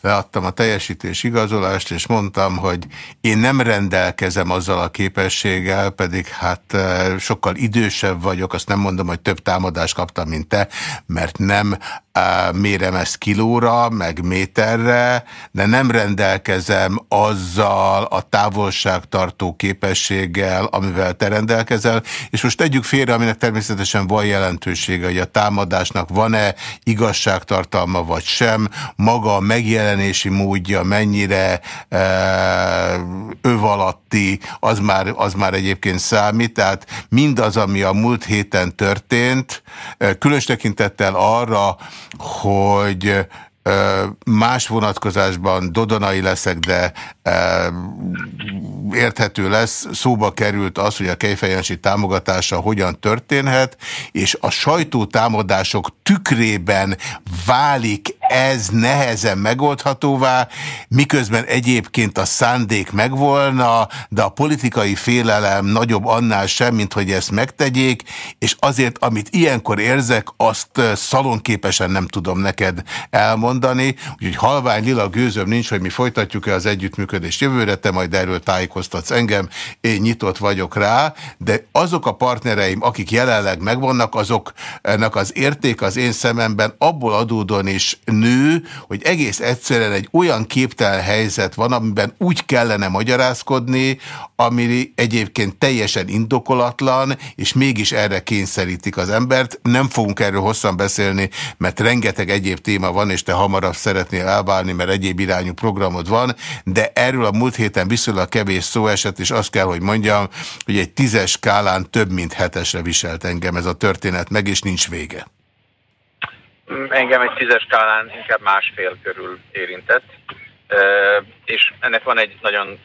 leadtam a teljesítés igazolást, és mondtam, hogy én nem rendelkezem azzal a képességgel, pedig hát eh, sokkal idősebb vagyok, azt nem mondom, hogy több támadást kaptam, mint te, mert nem mérem ezt kilóra, meg méterre, de nem rendelkezem azzal a távolságtartó képességgel, amivel te rendelkezel, és most tegyük félre, aminek természetesen van jelentősége, hogy a támadásnak van-e igazságtartalma vagy sem, maga a megjelenési módja mennyire e, öv alatti, az már, az már egyébként számít, tehát mindaz, ami a múlt héten történt, különös tekintettel arra, hogy más vonatkozásban dodonai leszek, de érthető lesz, szóba került az, hogy a kejfejensi támogatása hogyan történhet, és a sajtótámadások tükrében válik ez nehezen megoldhatóvá, miközben egyébként a szándék megvolna, de a politikai félelem nagyobb annál sem, mint hogy ezt megtegyék, és azért, amit ilyenkor érzek, azt szalonképesen nem tudom neked elmondani, úgyhogy halvány lila gőzöm nincs, hogy mi folytatjuk-e az együttműködést jövőre, te majd erről tájékoztatsz engem, én nyitott vagyok rá, de azok a partnereim, akik jelenleg megvannak, azoknak az érték az én szememben abból adódóan is nő, hogy egész egyszerűen egy olyan képtelen helyzet van, amiben úgy kellene magyarázkodni, ami egyébként teljesen indokolatlan, és mégis erre kényszerítik az embert. Nem fogunk erről hosszan beszélni, mert rengeteg egyéb téma van, és te hamarabb szeretnél elválni, mert egyéb irányú programod van, de erről a múlt héten viszonylag kevés szó esett, és azt kell, hogy mondjam, hogy egy tízes skálán több mint hetesre viselt engem ez a történet meg, és nincs vége. Engem egy tízes skálán inkább másfél körül érintett, és ennek van egy nagyon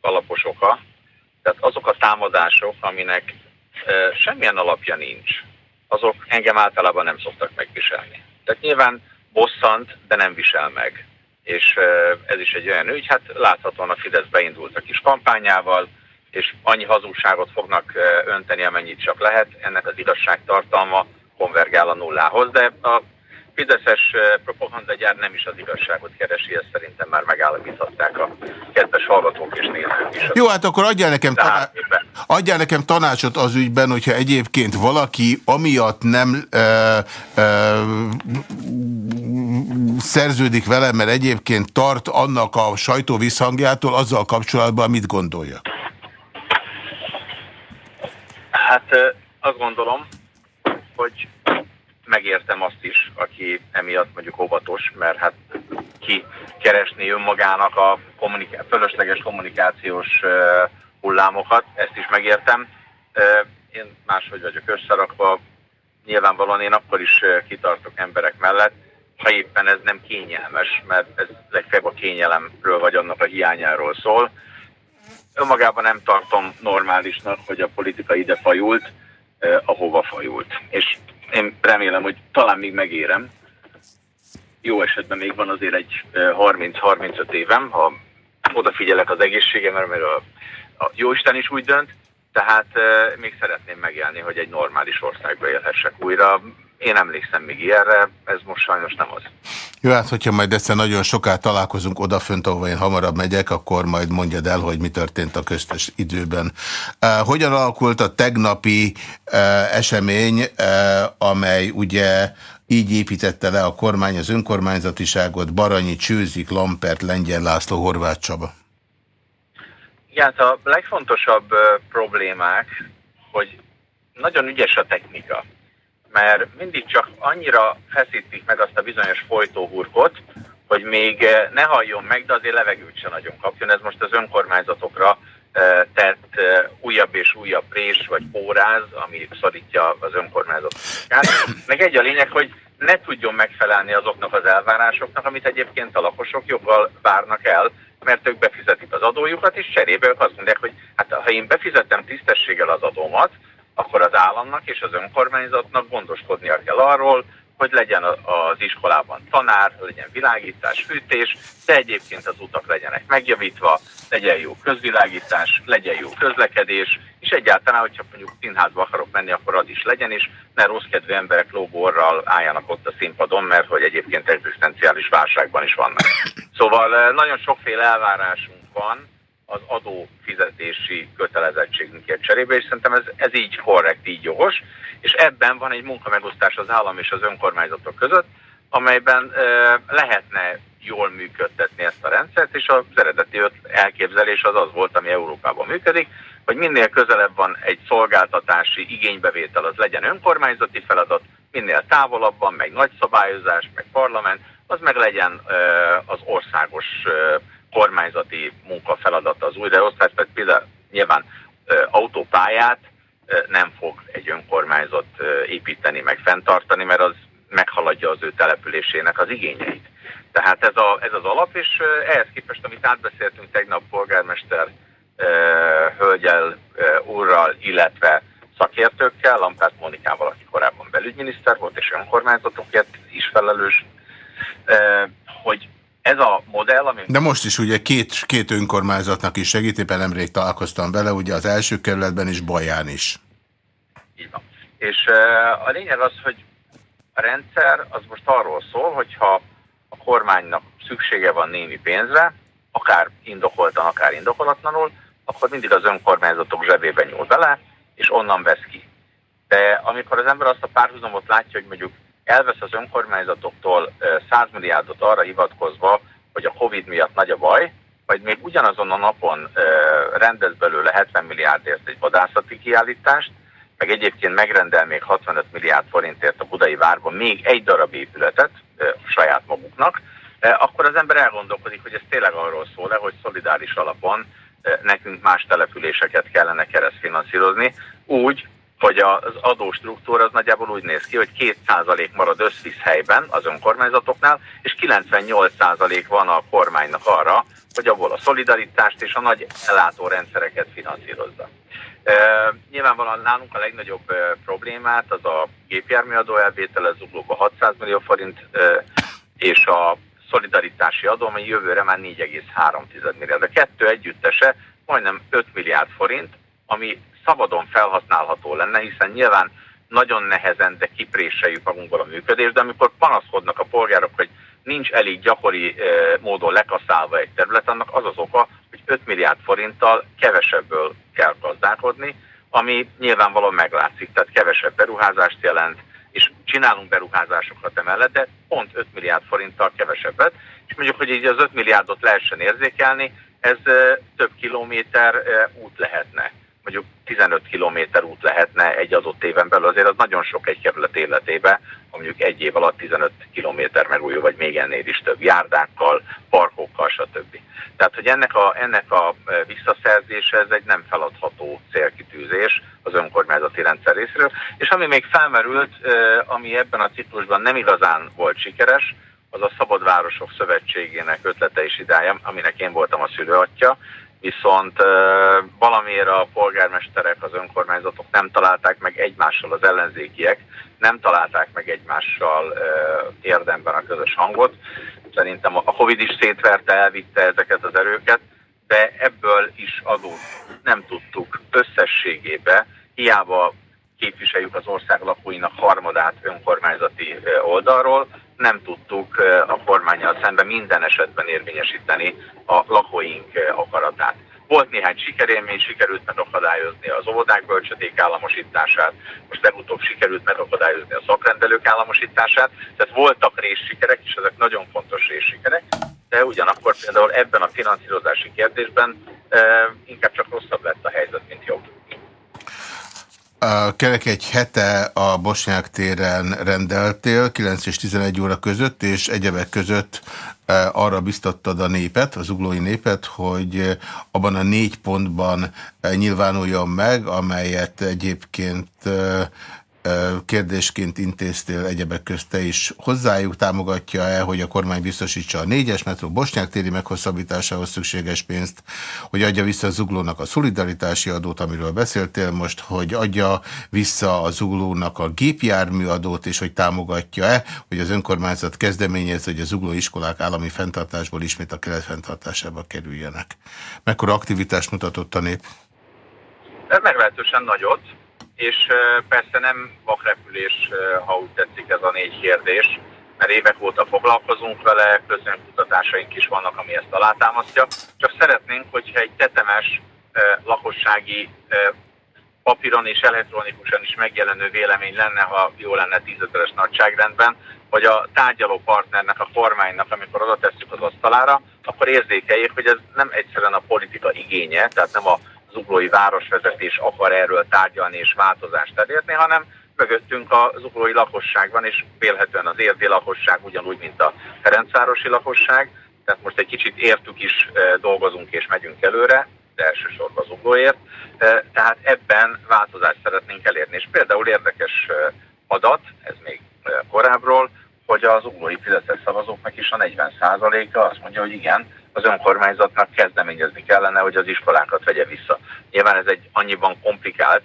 alapos oka. Tehát azok a támadások, aminek semmilyen alapja nincs, azok engem általában nem szoktak megviselni. Tehát nyilván bosszant, de nem visel meg. És ez is egy olyan ügy, hát láthatóan a Fidesz beindult a kis kampányával, és annyi hazugságot fognak önteni, amennyit csak lehet. Ennek az igazságtartalma konvergál a nullához, de a Fideszes propagandagyár nem is az igazságot keresi, ezt szerintem már megállapították a kedves hallgatók és nézők is. Jó, hát akkor adjál nekem, taná adjál nekem tanácsot az ügyben, hogyha egyébként valaki amiatt nem ö, ö, szerződik velem, mert egyébként tart annak a sajtó visszhangjától, azzal kapcsolatban mit gondolja? Hát azt gondolom, hogy megértem azt is, aki emiatt mondjuk óvatos, mert hát ki keresni önmagának a kommuniká fölösleges kommunikációs hullámokat, ezt is megértem. Én máshogy vagyok összerakva, nyilvánvalóan én akkor is kitartok emberek mellett, ha éppen ez nem kényelmes, mert ez legfeljebb a kényelemről vagy annak a hiányáról szól. Önmagában nem tartom normálisnak, hogy a politika ide fajult, eh, ahova fajult. És én remélem, hogy talán még megérem. Jó esetben még van azért egy 30-35 évem, ha odafigyelek az egészségemre, mert a, a Jóisten is úgy dönt, tehát euh, még szeretném megélni, hogy egy normális országba élhessek újra. Én emlékszem még ilyenre, ez most sajnos nem az. Jó, hát hogyha majd egyszer nagyon soká találkozunk odafönt, ahova én hamarabb megyek, akkor majd mondjad el, hogy mi történt a köztes időben. Uh, hogyan alakult a tegnapi uh, esemény, uh, amely ugye így építette le a kormány az önkormányzatiságot, Baranyi, Csőzik, Lampert, Lengyel László, Horváth Csaba? Igen, hát a legfontosabb problémák, hogy nagyon ügyes a technika mert mindig csak annyira feszítik meg azt a bizonyos folytóhurkot, hogy még eh, ne halljon meg, de azért levegőt sem nagyon kapjon. Ez most az önkormányzatokra eh, tett eh, újabb és újabb prés vagy póráz, ami szorítja az önkormányzatokat. Meg egy a lényeg, hogy ne tudjon megfelelni azoknak az elvárásoknak, amit egyébként a lakosok joggal várnak el, mert ők befizetik az adójukat, és cserébe ők azt mondják, hogy hát ha én befizettem tisztességgel az adómat, akkor az államnak és az önkormányzatnak gondoskodnia kell arról, hogy legyen az iskolában tanár, legyen világítás, fűtés, de egyébként az utak legyenek megjavítva, legyen jó közvilágítás, legyen jó közlekedés, és egyáltalán, hogyha mondjuk színházba akarok menni, akkor az is legyen, és ne rosszkedvű emberek lóborral álljanak ott a színpadon, mert hogy egyébként egzisztenciális válságban is vannak. Szóval eh, nagyon sokféle elvárásunk van, az adófizetési kötelezettségünkért cserébe, és szerintem ez, ez így korrekt, így jogos, és ebben van egy munkamegosztás az állam és az önkormányzatok között, amelyben e, lehetne jól működtetni ezt a rendszert, és az eredeti elképzelés az az volt, ami Európában működik, hogy minél közelebb van egy szolgáltatási igénybevétel, az legyen önkormányzati feladat, minél távolabban, meg nagy szabályozás, meg parlament, az meg legyen e, az országos e, kormányzati munkafeladata az újraosztás, tehát például nyilván autópályát nem fog egy önkormányzat építeni, meg fenntartani, mert az meghaladja az ő településének az igényeit. Tehát ez, a, ez az alap, és ehhez képest, amit átbeszéltünk tegnap polgármester hölgyel, úrral, illetve szakértőkkel, Lampát Monikával, aki korábban belügyminiszter volt, és önkormányzatokért is felelős, hogy ez a modell, ami... De most is ugye két, két önkormányzatnak is segít, éppen nemrég találkoztam vele, ugye az első kerületben is, Baján is. Így van. És uh, a lényeg az, hogy a rendszer az most arról szól, hogyha a kormánynak szüksége van némi pénzre, akár indokoltan, akár indokolatlanul, akkor mindig az önkormányzatok zsebébe nyúl bele, és onnan vesz ki. De amikor az ember azt a párhuzamot látja, hogy mondjuk elvesz az önkormányzatoktól 100 milliárdot arra hivatkozva, hogy a Covid miatt nagy a baj, vagy még ugyanazon a napon rendez belőle 70 milliárdért egy vadászati kiállítást, meg egyébként megrendel még 65 milliárd forintért a budai várban még egy darab épületet saját maguknak, akkor az ember elgondolkodik, hogy ez tényleg arról szól-e, hogy szolidáris alapon nekünk más településeket kellene keresztfinanszírozni, úgy, hogy az adóstruktúra az nagyjából úgy néz ki, hogy 2% marad összvisz helyben az önkormányzatoknál, és 98% van a kormánynak arra, hogy abból a szolidaritást és a nagy ellátórendszereket finanszírozza. E, nyilvánvalóan nálunk a legnagyobb e, problémát az a gépjárműadó elvétele zuglóba 600 millió forint, e, és a szolidaritási adó, ami jövőre már 4,3 milliárd. A kettő együttese majdnem 5 milliárd forint, ami szabadon felhasználható lenne, hiszen nyilván nagyon nehezen, de kipréseljük magunkból a működést, de amikor panaszkodnak a polgárok, hogy nincs elég gyakori módon lekaszálva egy terület, annak az az oka, hogy 5 milliárd forinttal kevesebből kell gazdálkodni, ami nyilvánvalóan meglátszik, tehát kevesebb beruházást jelent, és csinálunk beruházásokat emellett, de pont 5 milliárd forinttal kevesebbet, és mondjuk, hogy így az 5 milliárdot lehessen érzékelni, ez több kilométer út lehetne mondjuk 15 kilométer út lehetne egy adott éven belül, azért az nagyon sok egy kerület életébe, mondjuk egy év alatt 15 kilométer megújul, vagy még ennél is több járdákkal, parkokkal, stb. Tehát, hogy ennek a, ennek a e, visszaszerzése, ez egy nem feladható célkitűzés az önkormányzati rendszer részéről, és ami még felmerült, e, ami ebben a ciklusban nem igazán volt sikeres, az a Szabadvárosok Szövetségének ötlete és idája, aminek én voltam a szülőatja, viszont valamiért a polgármesterek, az önkormányzatok nem találták meg egymással, az ellenzékiek nem találták meg egymással érdemben a közös hangot. Szerintem a Covid is szétverte, elvitte ezeket az erőket, de ebből is adó nem tudtuk összességébe, hiába képviseljük az ország lakóinak harmadát önkormányzati oldalról, nem tudtuk a kormányjal szemben minden esetben érvényesíteni a lakóink akaratát. Volt néhány sikerélmény, sikerült megakadályozni az óvodák bölcsödék államosítását, most legutóbb sikerült megakadályozni a szakrendelők államosítását, tehát voltak részsikerek, és ezek nagyon fontos részsikerek, de ugyanakkor például ebben a finanszírozási kérdésben inkább csak rosszabb lett a helyzet, mint jobb. Kerek egy hete a Bosnyák téren rendeltél, 9 és 11 óra között, és egyebek között e, arra biztattad a népet, az uglói népet, hogy abban a négy pontban e, nyilvánuljon meg, amelyet egyébként e, kérdésként intéztél egyebek közt is. Hozzájuk támogatja-e, hogy a kormány biztosítsa a négyes metró Bosnyák téri meghosszabbításához szükséges pénzt, hogy adja vissza a zuglónak a szolidaritási adót, amiről beszéltél most, hogy adja vissza a zuglónak a gépjárműadót, és hogy támogatja-e, hogy az önkormányzat kezdeményez, hogy a zugló iskolák állami fenntartásból ismét a kelet fenntartásába kerüljenek. Mekkora aktivitást mutatott a nép? Meglehetősen nagyot és persze nem vakrepülés, ha úgy tetszik ez a négy kérdés, mert évek óta foglalkozunk vele, kutatásaink is vannak, ami ezt alátámasztja. Csak szeretnénk, hogyha egy tetemes lakossági papíron és elektronikusan is megjelenő vélemény lenne, ha jó lenne 10 es nagyságrendben, hogy a tárgyaló partnernek, a kormánynak, amikor oda tesszük az asztalára, akkor érzékeljék, hogy ez nem egyszerűen a politika igénye, tehát nem a zuglói városvezetés akar erről tárgyalni és változást elérni, hanem mögöttünk a zuglói lakosság van, és vélhetően az érdi lakosság ugyanúgy, mint a Ferencvárosi lakosság. Tehát most egy kicsit értük is, e, dolgozunk és megyünk előre, de elsősorban az uglóért. E, tehát ebben változást szeretnénk elérni. És például érdekes e, adat, ez még korábbról, hogy az uglói fizetett szavazóknak is a 40%-a azt mondja, hogy igen, az önkormányzatnak kezdeményezni kellene, hogy az iskolákat vegye vissza. Nyilván ez egy annyiban komplikált,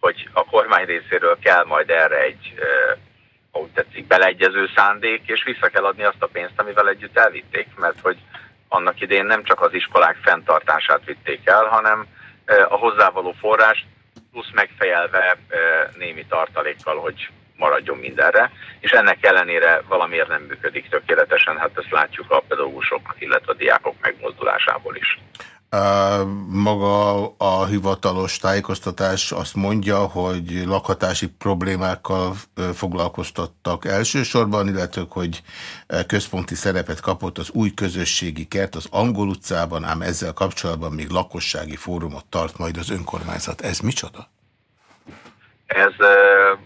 hogy a kormány részéről kell majd erre egy, eh, ahogy tetszik, beleegyező szándék, és vissza kell adni azt a pénzt, amivel együtt elvitték, mert hogy annak idén nem csak az iskolák fenntartását vitték el, hanem eh, a hozzávaló forrás plusz megfejelve eh, némi tartalékkal, hogy maradjon mindenre, és ennek ellenére valamiért nem működik tökéletesen, hát ezt látjuk a pedagógusok, illetve a diákok megmozdulásából is. Maga a hivatalos tájékoztatás azt mondja, hogy lakhatási problémákkal foglalkoztattak elsősorban, illetve hogy központi szerepet kapott az új közösségi kert az Angol utcában, ám ezzel kapcsolatban még lakossági fórumot tart majd az önkormányzat. Ez micsoda? Ez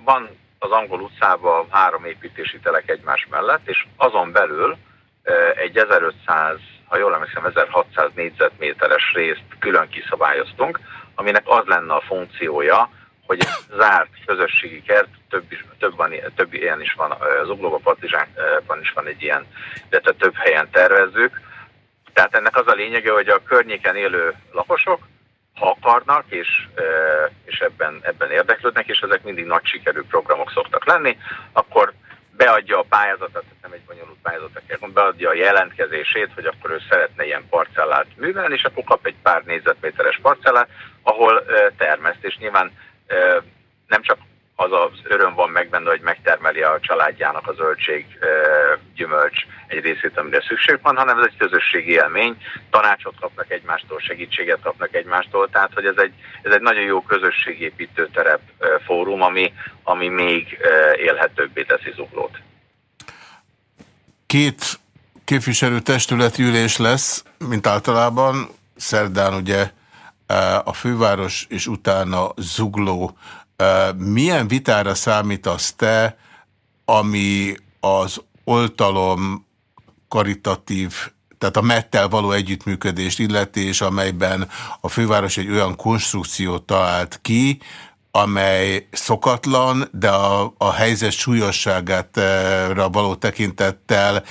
van az angol utcában három építési telek egymás mellett, és azon belül egy 1500, ha jól emlékszem, 1600 négyzetméteres részt külön kiszabályoztunk, aminek az lenne a funkciója, hogy egy zárt közösségi kert, több, több, van, több ilyen is van, az Uglóba Partizsánban is van egy ilyen, illetve több helyen tervezzük. Tehát ennek az a lényege, hogy a környéken élő lakosok ha akarnak, és, és ebben, ebben érdeklődnek, és ezek mindig nagy sikerű programok szoktak lenni, akkor beadja a pályázatot, nem egy bonyolult pályázatot kell, beadja a jelentkezését, hogy akkor ő szeretne ilyen parcellát művelni, és akkor kap egy pár négyzetméteres parcellát, ahol termeszt, és nyilván nem csak az az öröm van meg hogy megtermeli a családjának a zöldség, gyümölcs egy részét, amire szükség van, hanem ez egy közösségi élmény, tanácsot kapnak egymástól, segítséget kapnak egymástól, tehát hogy ez egy, ez egy nagyon jó közösségépítő terep fórum, ami, ami még élhetőbbé teszi zuglót. Két képviselőtestületi ülés lesz, mint általában, szerdán ugye a főváros és utána zugló milyen vitára számítasz te, ami az oltalom karitatív tehát a mettel való együttműködést illeti, és amelyben a főváros egy olyan konstrukciót talált ki, amely szokatlan, de a, a helyzet súlyosságára való tekintettel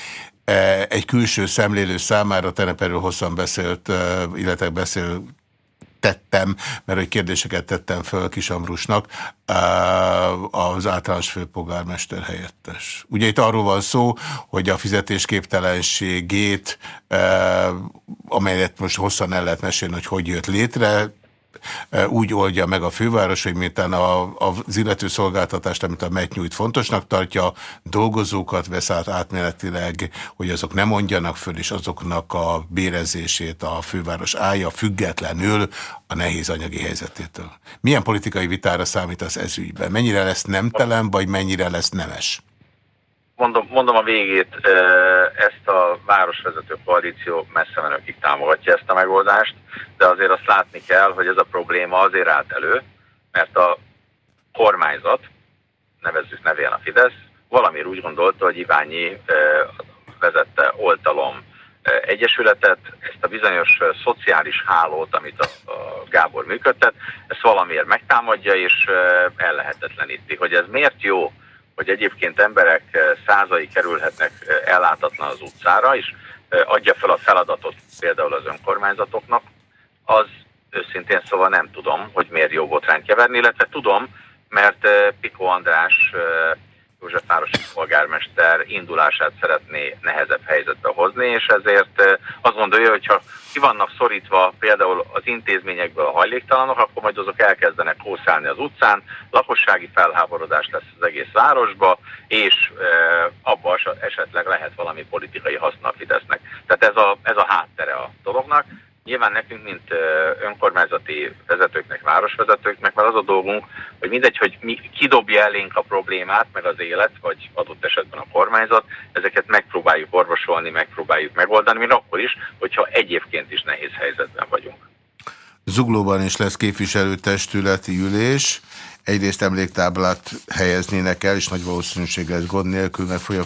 egy külső szemlélő számára, tegnap erről hosszan beszélt, illetve beszél tettem, mert hogy kérdéseket tettem föl Kis Ambrusnak, az általános főpolgármester helyettes. Ugye itt arról van szó, hogy a fizetésképtelenségét, amelyet most hosszan el lehet mesélni, hogy hogy jött létre, úgy oldja meg a főváros, hogy miután a, az illető szolgáltatást, amit a MET nyújt fontosnak tartja, dolgozókat vesz át átmenetileg, hogy azok nem mondjanak föl, és azoknak a bérezését a főváros állja függetlenül a nehéz anyagi helyzetétől. Milyen politikai vitára számít az ezügyben? Mennyire lesz nemtelen, vagy mennyire lesz nemes? Mondom, mondom a végét, ezt a városvezető koalíció messze menőkig támogatja ezt a megoldást, de azért azt látni kell, hogy ez a probléma azért állt elő, mert a kormányzat, nevezzük nevén a Fidesz, valamiért úgy gondolta, hogy Iványi vezette oltalom egyesületet, ezt a bizonyos szociális hálót, amit a, Gábor működtet, ezt valamiért megtámadja, és ellehetetleníti. Hogy ez miért jó, hogy egyébként emberek százai kerülhetnek ellátatlan az utcára, és adja fel a feladatot például az önkormányzatoknak, az őszintén szóval nem tudom, hogy miért jó botrányt keverni, illetve tudom, mert Piko András Józsefvárosi polgármester indulását szeretné nehezebb helyzetbe hozni, és ezért azt gondolja, hogy ha ki vannak szorítva például az intézményekből a hajléktalanok, akkor majd azok elkezdenek kószálni az utcán, lakossági felháborodás lesz az egész városba, és e, abban esetleg lehet valami politikai haszna Fidesznek. Tehát ez a, ez a háttere a dolognak. Nyilván nekünk, mint önkormányzati vezetőknek, városvezetőknek, mert az a dolgunk, hogy mindegy, hogy mi kidobja elénk a problémát, meg az élet, vagy adott esetben a kormányzat, ezeket megpróbáljuk orvosolni, megpróbáljuk megoldani, mint akkor is, hogyha egyébként is nehéz helyzetben vagyunk. Zuglóban is lesz képviselőtestületi ülés egyrészt emléktáblát helyeznének el, és nagy valószínűséggel ez gond nélkül meg fogja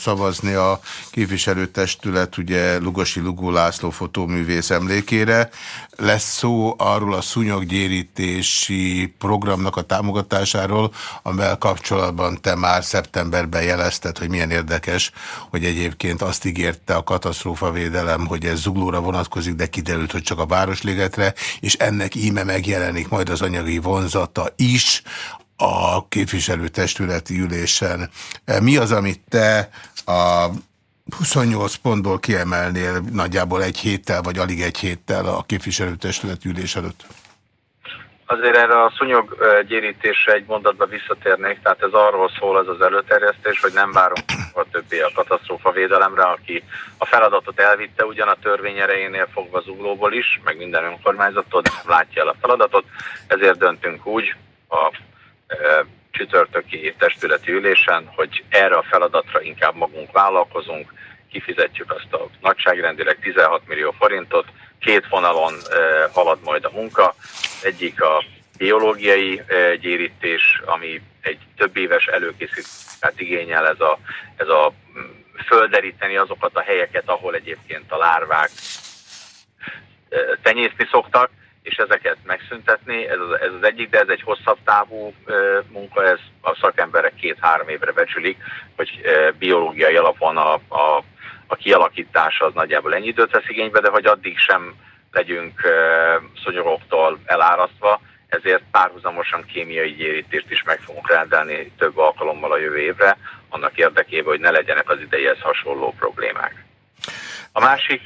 szavazni a képviselőtestület, ugye Lugosi Lugó László fotóművész emlékére. Lesz szó arról a szúnyoggyérítési programnak a támogatásáról, amivel kapcsolatban te már szeptemberben jelezted, hogy milyen érdekes, hogy egyébként azt ígérte a katasztrófavédelem, hogy ez Zuglóra vonatkozik, de kiderült, hogy csak a Városligetre, és ennek íme megjelenik majd az anyagi vonzata is, is a képviselőtestületi ülésen. Mi az, amit te a 28 pontból kiemelnél nagyjából egy héttel, vagy alig egy héttel a képviselőtestületi ülés előtt? Azért erre a szúnyog gyérítésre egy mondatba visszatérnék, tehát ez arról szól ez az előterjesztés, hogy nem várunk a többi a katasztrófa védelemre, aki a feladatot elvitte ugyan a törvény erejénél fogva zuglóból is, meg minden önkormányzattól, de nem látja el a feladatot, ezért döntünk úgy, a e, csütörtöki testületi ülésen, hogy erre a feladatra inkább magunk vállalkozunk, kifizetjük azt a nagyságrendileg 16 millió forintot, két vonalon e, halad majd a munka, egyik a biológiai e, gyérítés, ami egy több éves előkészítést igényel ez a, ez a földeríteni azokat a helyeket, ahol egyébként a lárvák tenyészni szoktak, és ezeket megszüntetni, ez az, ez az egyik, de ez egy hosszabb távú munka, ez a szakemberek két-három évre becsülik, hogy biológiai alapon a, a, a kialakítása az nagyjából ennyi időt vesz igénybe, de hogy addig sem legyünk szonyoroktól elárasztva, ezért párhuzamosan kémiai gyérítést is meg fogunk rendelni több alkalommal a jövő évre, annak érdekében, hogy ne legyenek az idejéhez hasonló problémák. A másik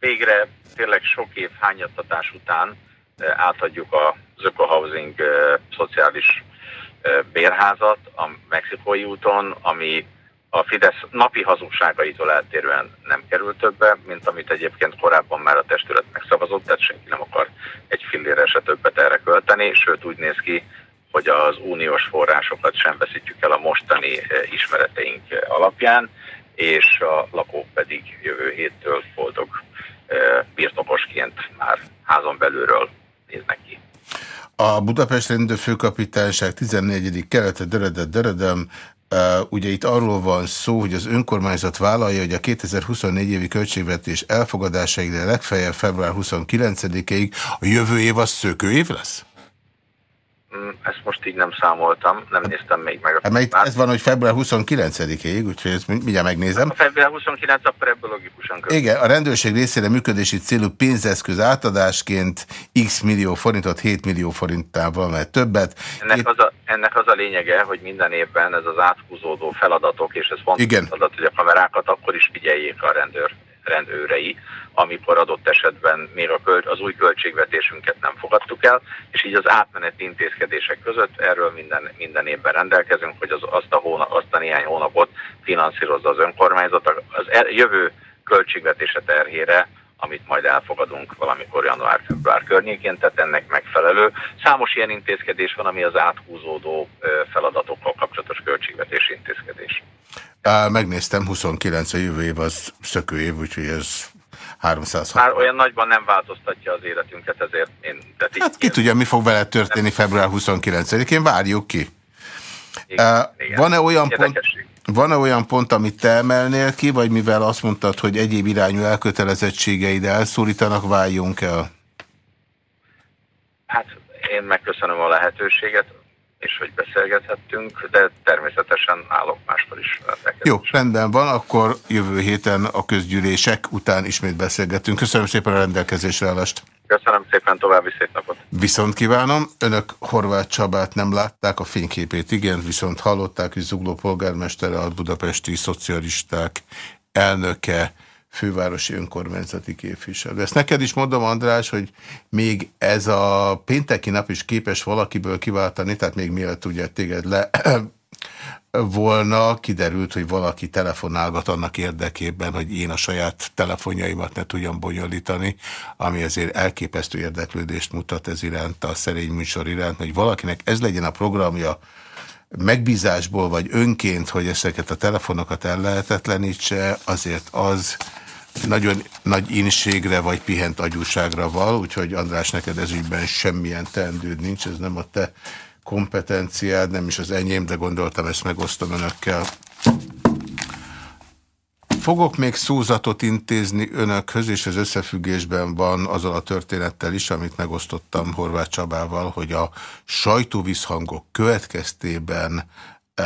végre tényleg sok év hányattatás után eh, átadjuk az Ökohousing eh, szociális eh, bérházat a Mexikói úton, ami a Fidesz napi hazugságaitól eltérően nem kerül többe, mint amit egyébként korábban már a testület megszavazott, tehát senki nem akar egy fillére se többet erre költeni, sőt úgy néz ki, hogy az uniós forrásokat sem veszítjük el a mostani ismereteink alapján, és a lakók pedig jövő héttől boldog birtokosként már házon belülről néznek ki. A Budapest rendőrfőkapitányság 14. kelete Döredett Döredem Uh, ugye itt arról van szó, hogy az önkormányzat vállalja, hogy a 2024 évi költségvetés elfogadásaig, de legfeljebb február 29-ig a jövő év az szökő év lesz? Mm, ezt most így nem számoltam, nem néztem még meg. Hát mert ez van, hogy február 29-ig, úgyhogy ezt mindjárt megnézem. A február 29 akkor ebből logikusan közül. Igen, a rendőrség részére működési célú pénzeszköz átadásként x millió forintot, 7 millió forintával, mert többet. Ennek, az a, ennek az a lényege, hogy minden évben ez az áthúzódó feladatok, és ez fontos Igen. feladat, hogy a kamerákat akkor is figyeljék a rendőr rendőrei, amikor adott esetben még a költ, az új költségvetésünket nem fogadtuk el, és így az átmeneti intézkedések között erről minden, minden évben rendelkezünk, hogy az, azt, a hónap, azt a néhány hónapot finanszírozza az önkormányzat. Az el, jövő költségvetése terhére amit majd elfogadunk valamikor január-február környékén, tehát ennek megfelelő. Számos ilyen intézkedés van, ami az áthúzódó feladatokkal kapcsolatos költségvetési intézkedés. Megnéztem, 29 a jövő év az szökő év, úgyhogy ez 360. Már olyan nagyban nem változtatja az életünket, ezért én... Hát ki tudja, mi fog vele történni február 29-én, várjuk ki. Van-e olyan, pont, van-e olyan pont, amit te emelnél ki, vagy mivel azt mondtad, hogy egyéb irányú elkötelezettségeid elszólítanak, váljunk el? Hát én megköszönöm a lehetőséget, és hogy beszélgethettünk, de természetesen állok máskor is. Jó, rendben van, akkor jövő héten a közgyűlések után ismét beszélgetünk. Köszönöm szépen a rendelkezésre állást. Köszönöm szépen, további szép napot. Viszont kívánom, önök Horváth Csabát nem látták, a fényképét igen, viszont hallották, hogy Zugló polgármestere, a budapesti szocialisták elnöke, fővárosi önkormányzati képviselő. Ezt neked is mondom, András, hogy még ez a pénteki nap is képes valakiből kiváltani, tehát még mielőtt ugye téged le volna, kiderült, hogy valaki telefonálgat annak érdekében, hogy én a saját telefonjaimat ne tudjam bonyolítani, ami azért elképesztő érdeklődést mutat ez iránt, a szerény műsor iránt, hogy valakinek ez legyen a programja, megbízásból vagy önként, hogy ezeket a telefonokat el lehetetlenítse, azért az nagyon nagy inségre vagy pihent agyúságra val, úgyhogy András, neked ez ügyben semmilyen teendőd nincs, ez nem a te kompetenciád, nem is az enyém, de gondoltam, ezt megosztom önökkel. Fogok még szózatot intézni önökhöz, és az összefüggésben van azzal a történettel is, amit megosztottam Horváth Csabával, hogy a sajtóvízhangok következtében e,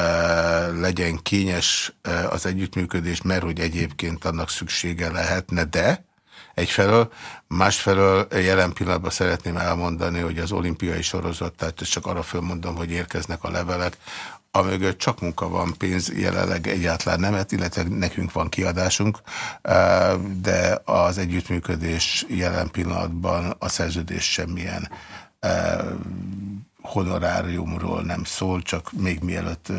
legyen kényes e, az együttműködés, mert hogy egyébként annak szüksége lehetne, de egyfelől, másfelől jelen pillanatban szeretném elmondani, hogy az olimpiai sorozat, tehát csak arra fölmondom, hogy érkeznek a levelek, amögött csak munka van, pénz jelenleg egyáltalán nemet, illetve nekünk van kiadásunk, de az együttműködés jelen pillanatban a szerződés semmilyen honoráriumról nem szól, csak még mielőtt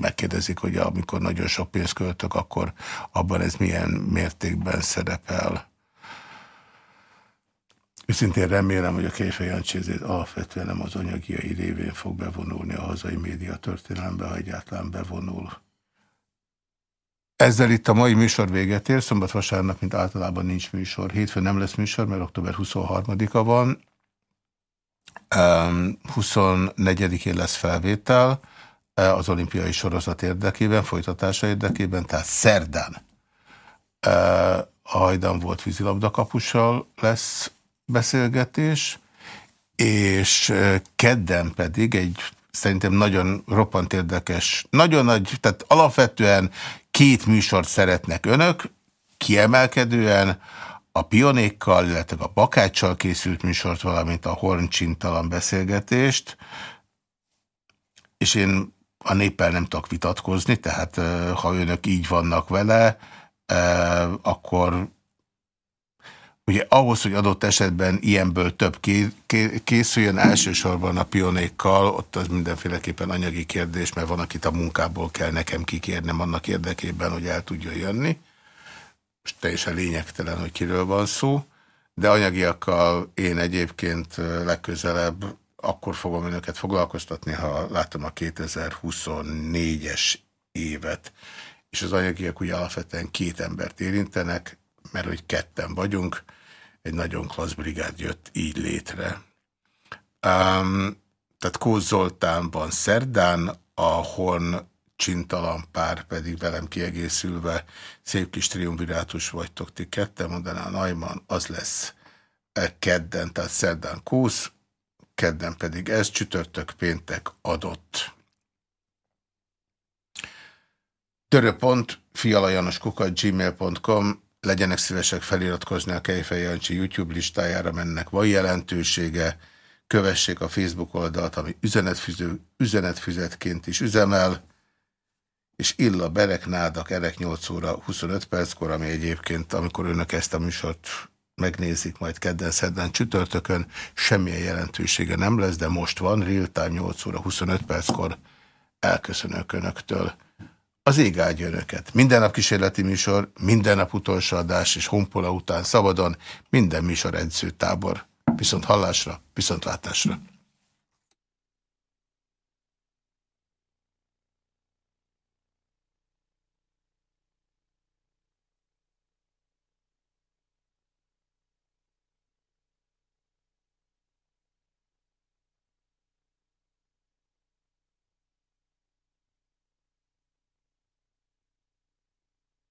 megkérdezik, hogy amikor nagyon sok pénzt költök, akkor abban ez milyen mértékben szerepel. Őszintén remélem, hogy a Kejfej Jancsi alapvetően nem az anyagiai révén fog bevonulni a hazai média történelembe, ha egyáltalán bevonul. Ezzel itt a mai műsor véget ér, szombat-vasárnap, mint általában nincs műsor. Hétfőn nem lesz műsor, mert október 23-a van. 24-én lesz felvétel eh, az olimpiai sorozat érdekében, folytatása érdekében, tehát szerdán eh, a hajdan volt vízilabdakapussal lesz beszélgetés, és eh, kedden pedig egy szerintem nagyon roppant érdekes, nagyon nagy, tehát alapvetően két műsort szeretnek önök, kiemelkedően, a pionékkal, illetve a bakáccsal készült műsort, valamint a horncsintalan beszélgetést, és én a néppel nem tudok vitatkozni, tehát ha önök így vannak vele, akkor ugye ahhoz, hogy adott esetben ilyenből több készüljön, elsősorban a pionékkal, ott az mindenféleképpen anyagi kérdés, mert van, akit a munkából kell nekem kikérnem annak érdekében, hogy el tudjon jönni most teljesen lényegtelen, hogy kiről van szó, de anyagiakkal én egyébként legközelebb akkor fogom önöket foglalkoztatni, ha látom a 2024-es évet. És az anyagiak ugye alapvetően két embert érintenek, mert hogy ketten vagyunk, egy nagyon klassz brigád jött így létre. Um, tehát Kóz Zoltánban szerdán, a Horn csintalan pár pedig velem kiegészülve szép kis triumvirátus vagytok ti ketten, mondaná Najman, az lesz e kedden, tehát szerdán kúsz, kedden pedig ez, csütörtök péntek adott. Töröpont, fialajanoskukat, gmail.com, legyenek szívesek feliratkozni a Kejfej Jancsi YouTube listájára, mennek van jelentősége, kövessék a Facebook oldalt, ami üzenetfüző, üzenetfüzetként is üzemel, és Illa Berek Nádak Erek 8 óra 25 perckor, ami egyébként, amikor önök ezt a műsort megnézik majd kedden, szerdán, csütörtökön, semmilyen jelentősége nem lesz, de most van, real time 8 óra 25 perckor elköszönök önöktől. Az ég áldja önöket. Minden nap kísérleti műsor, minden nap utolsó adás és honpola után szabadon, minden műsor edzőtábor. Viszont hallásra, viszont látásra.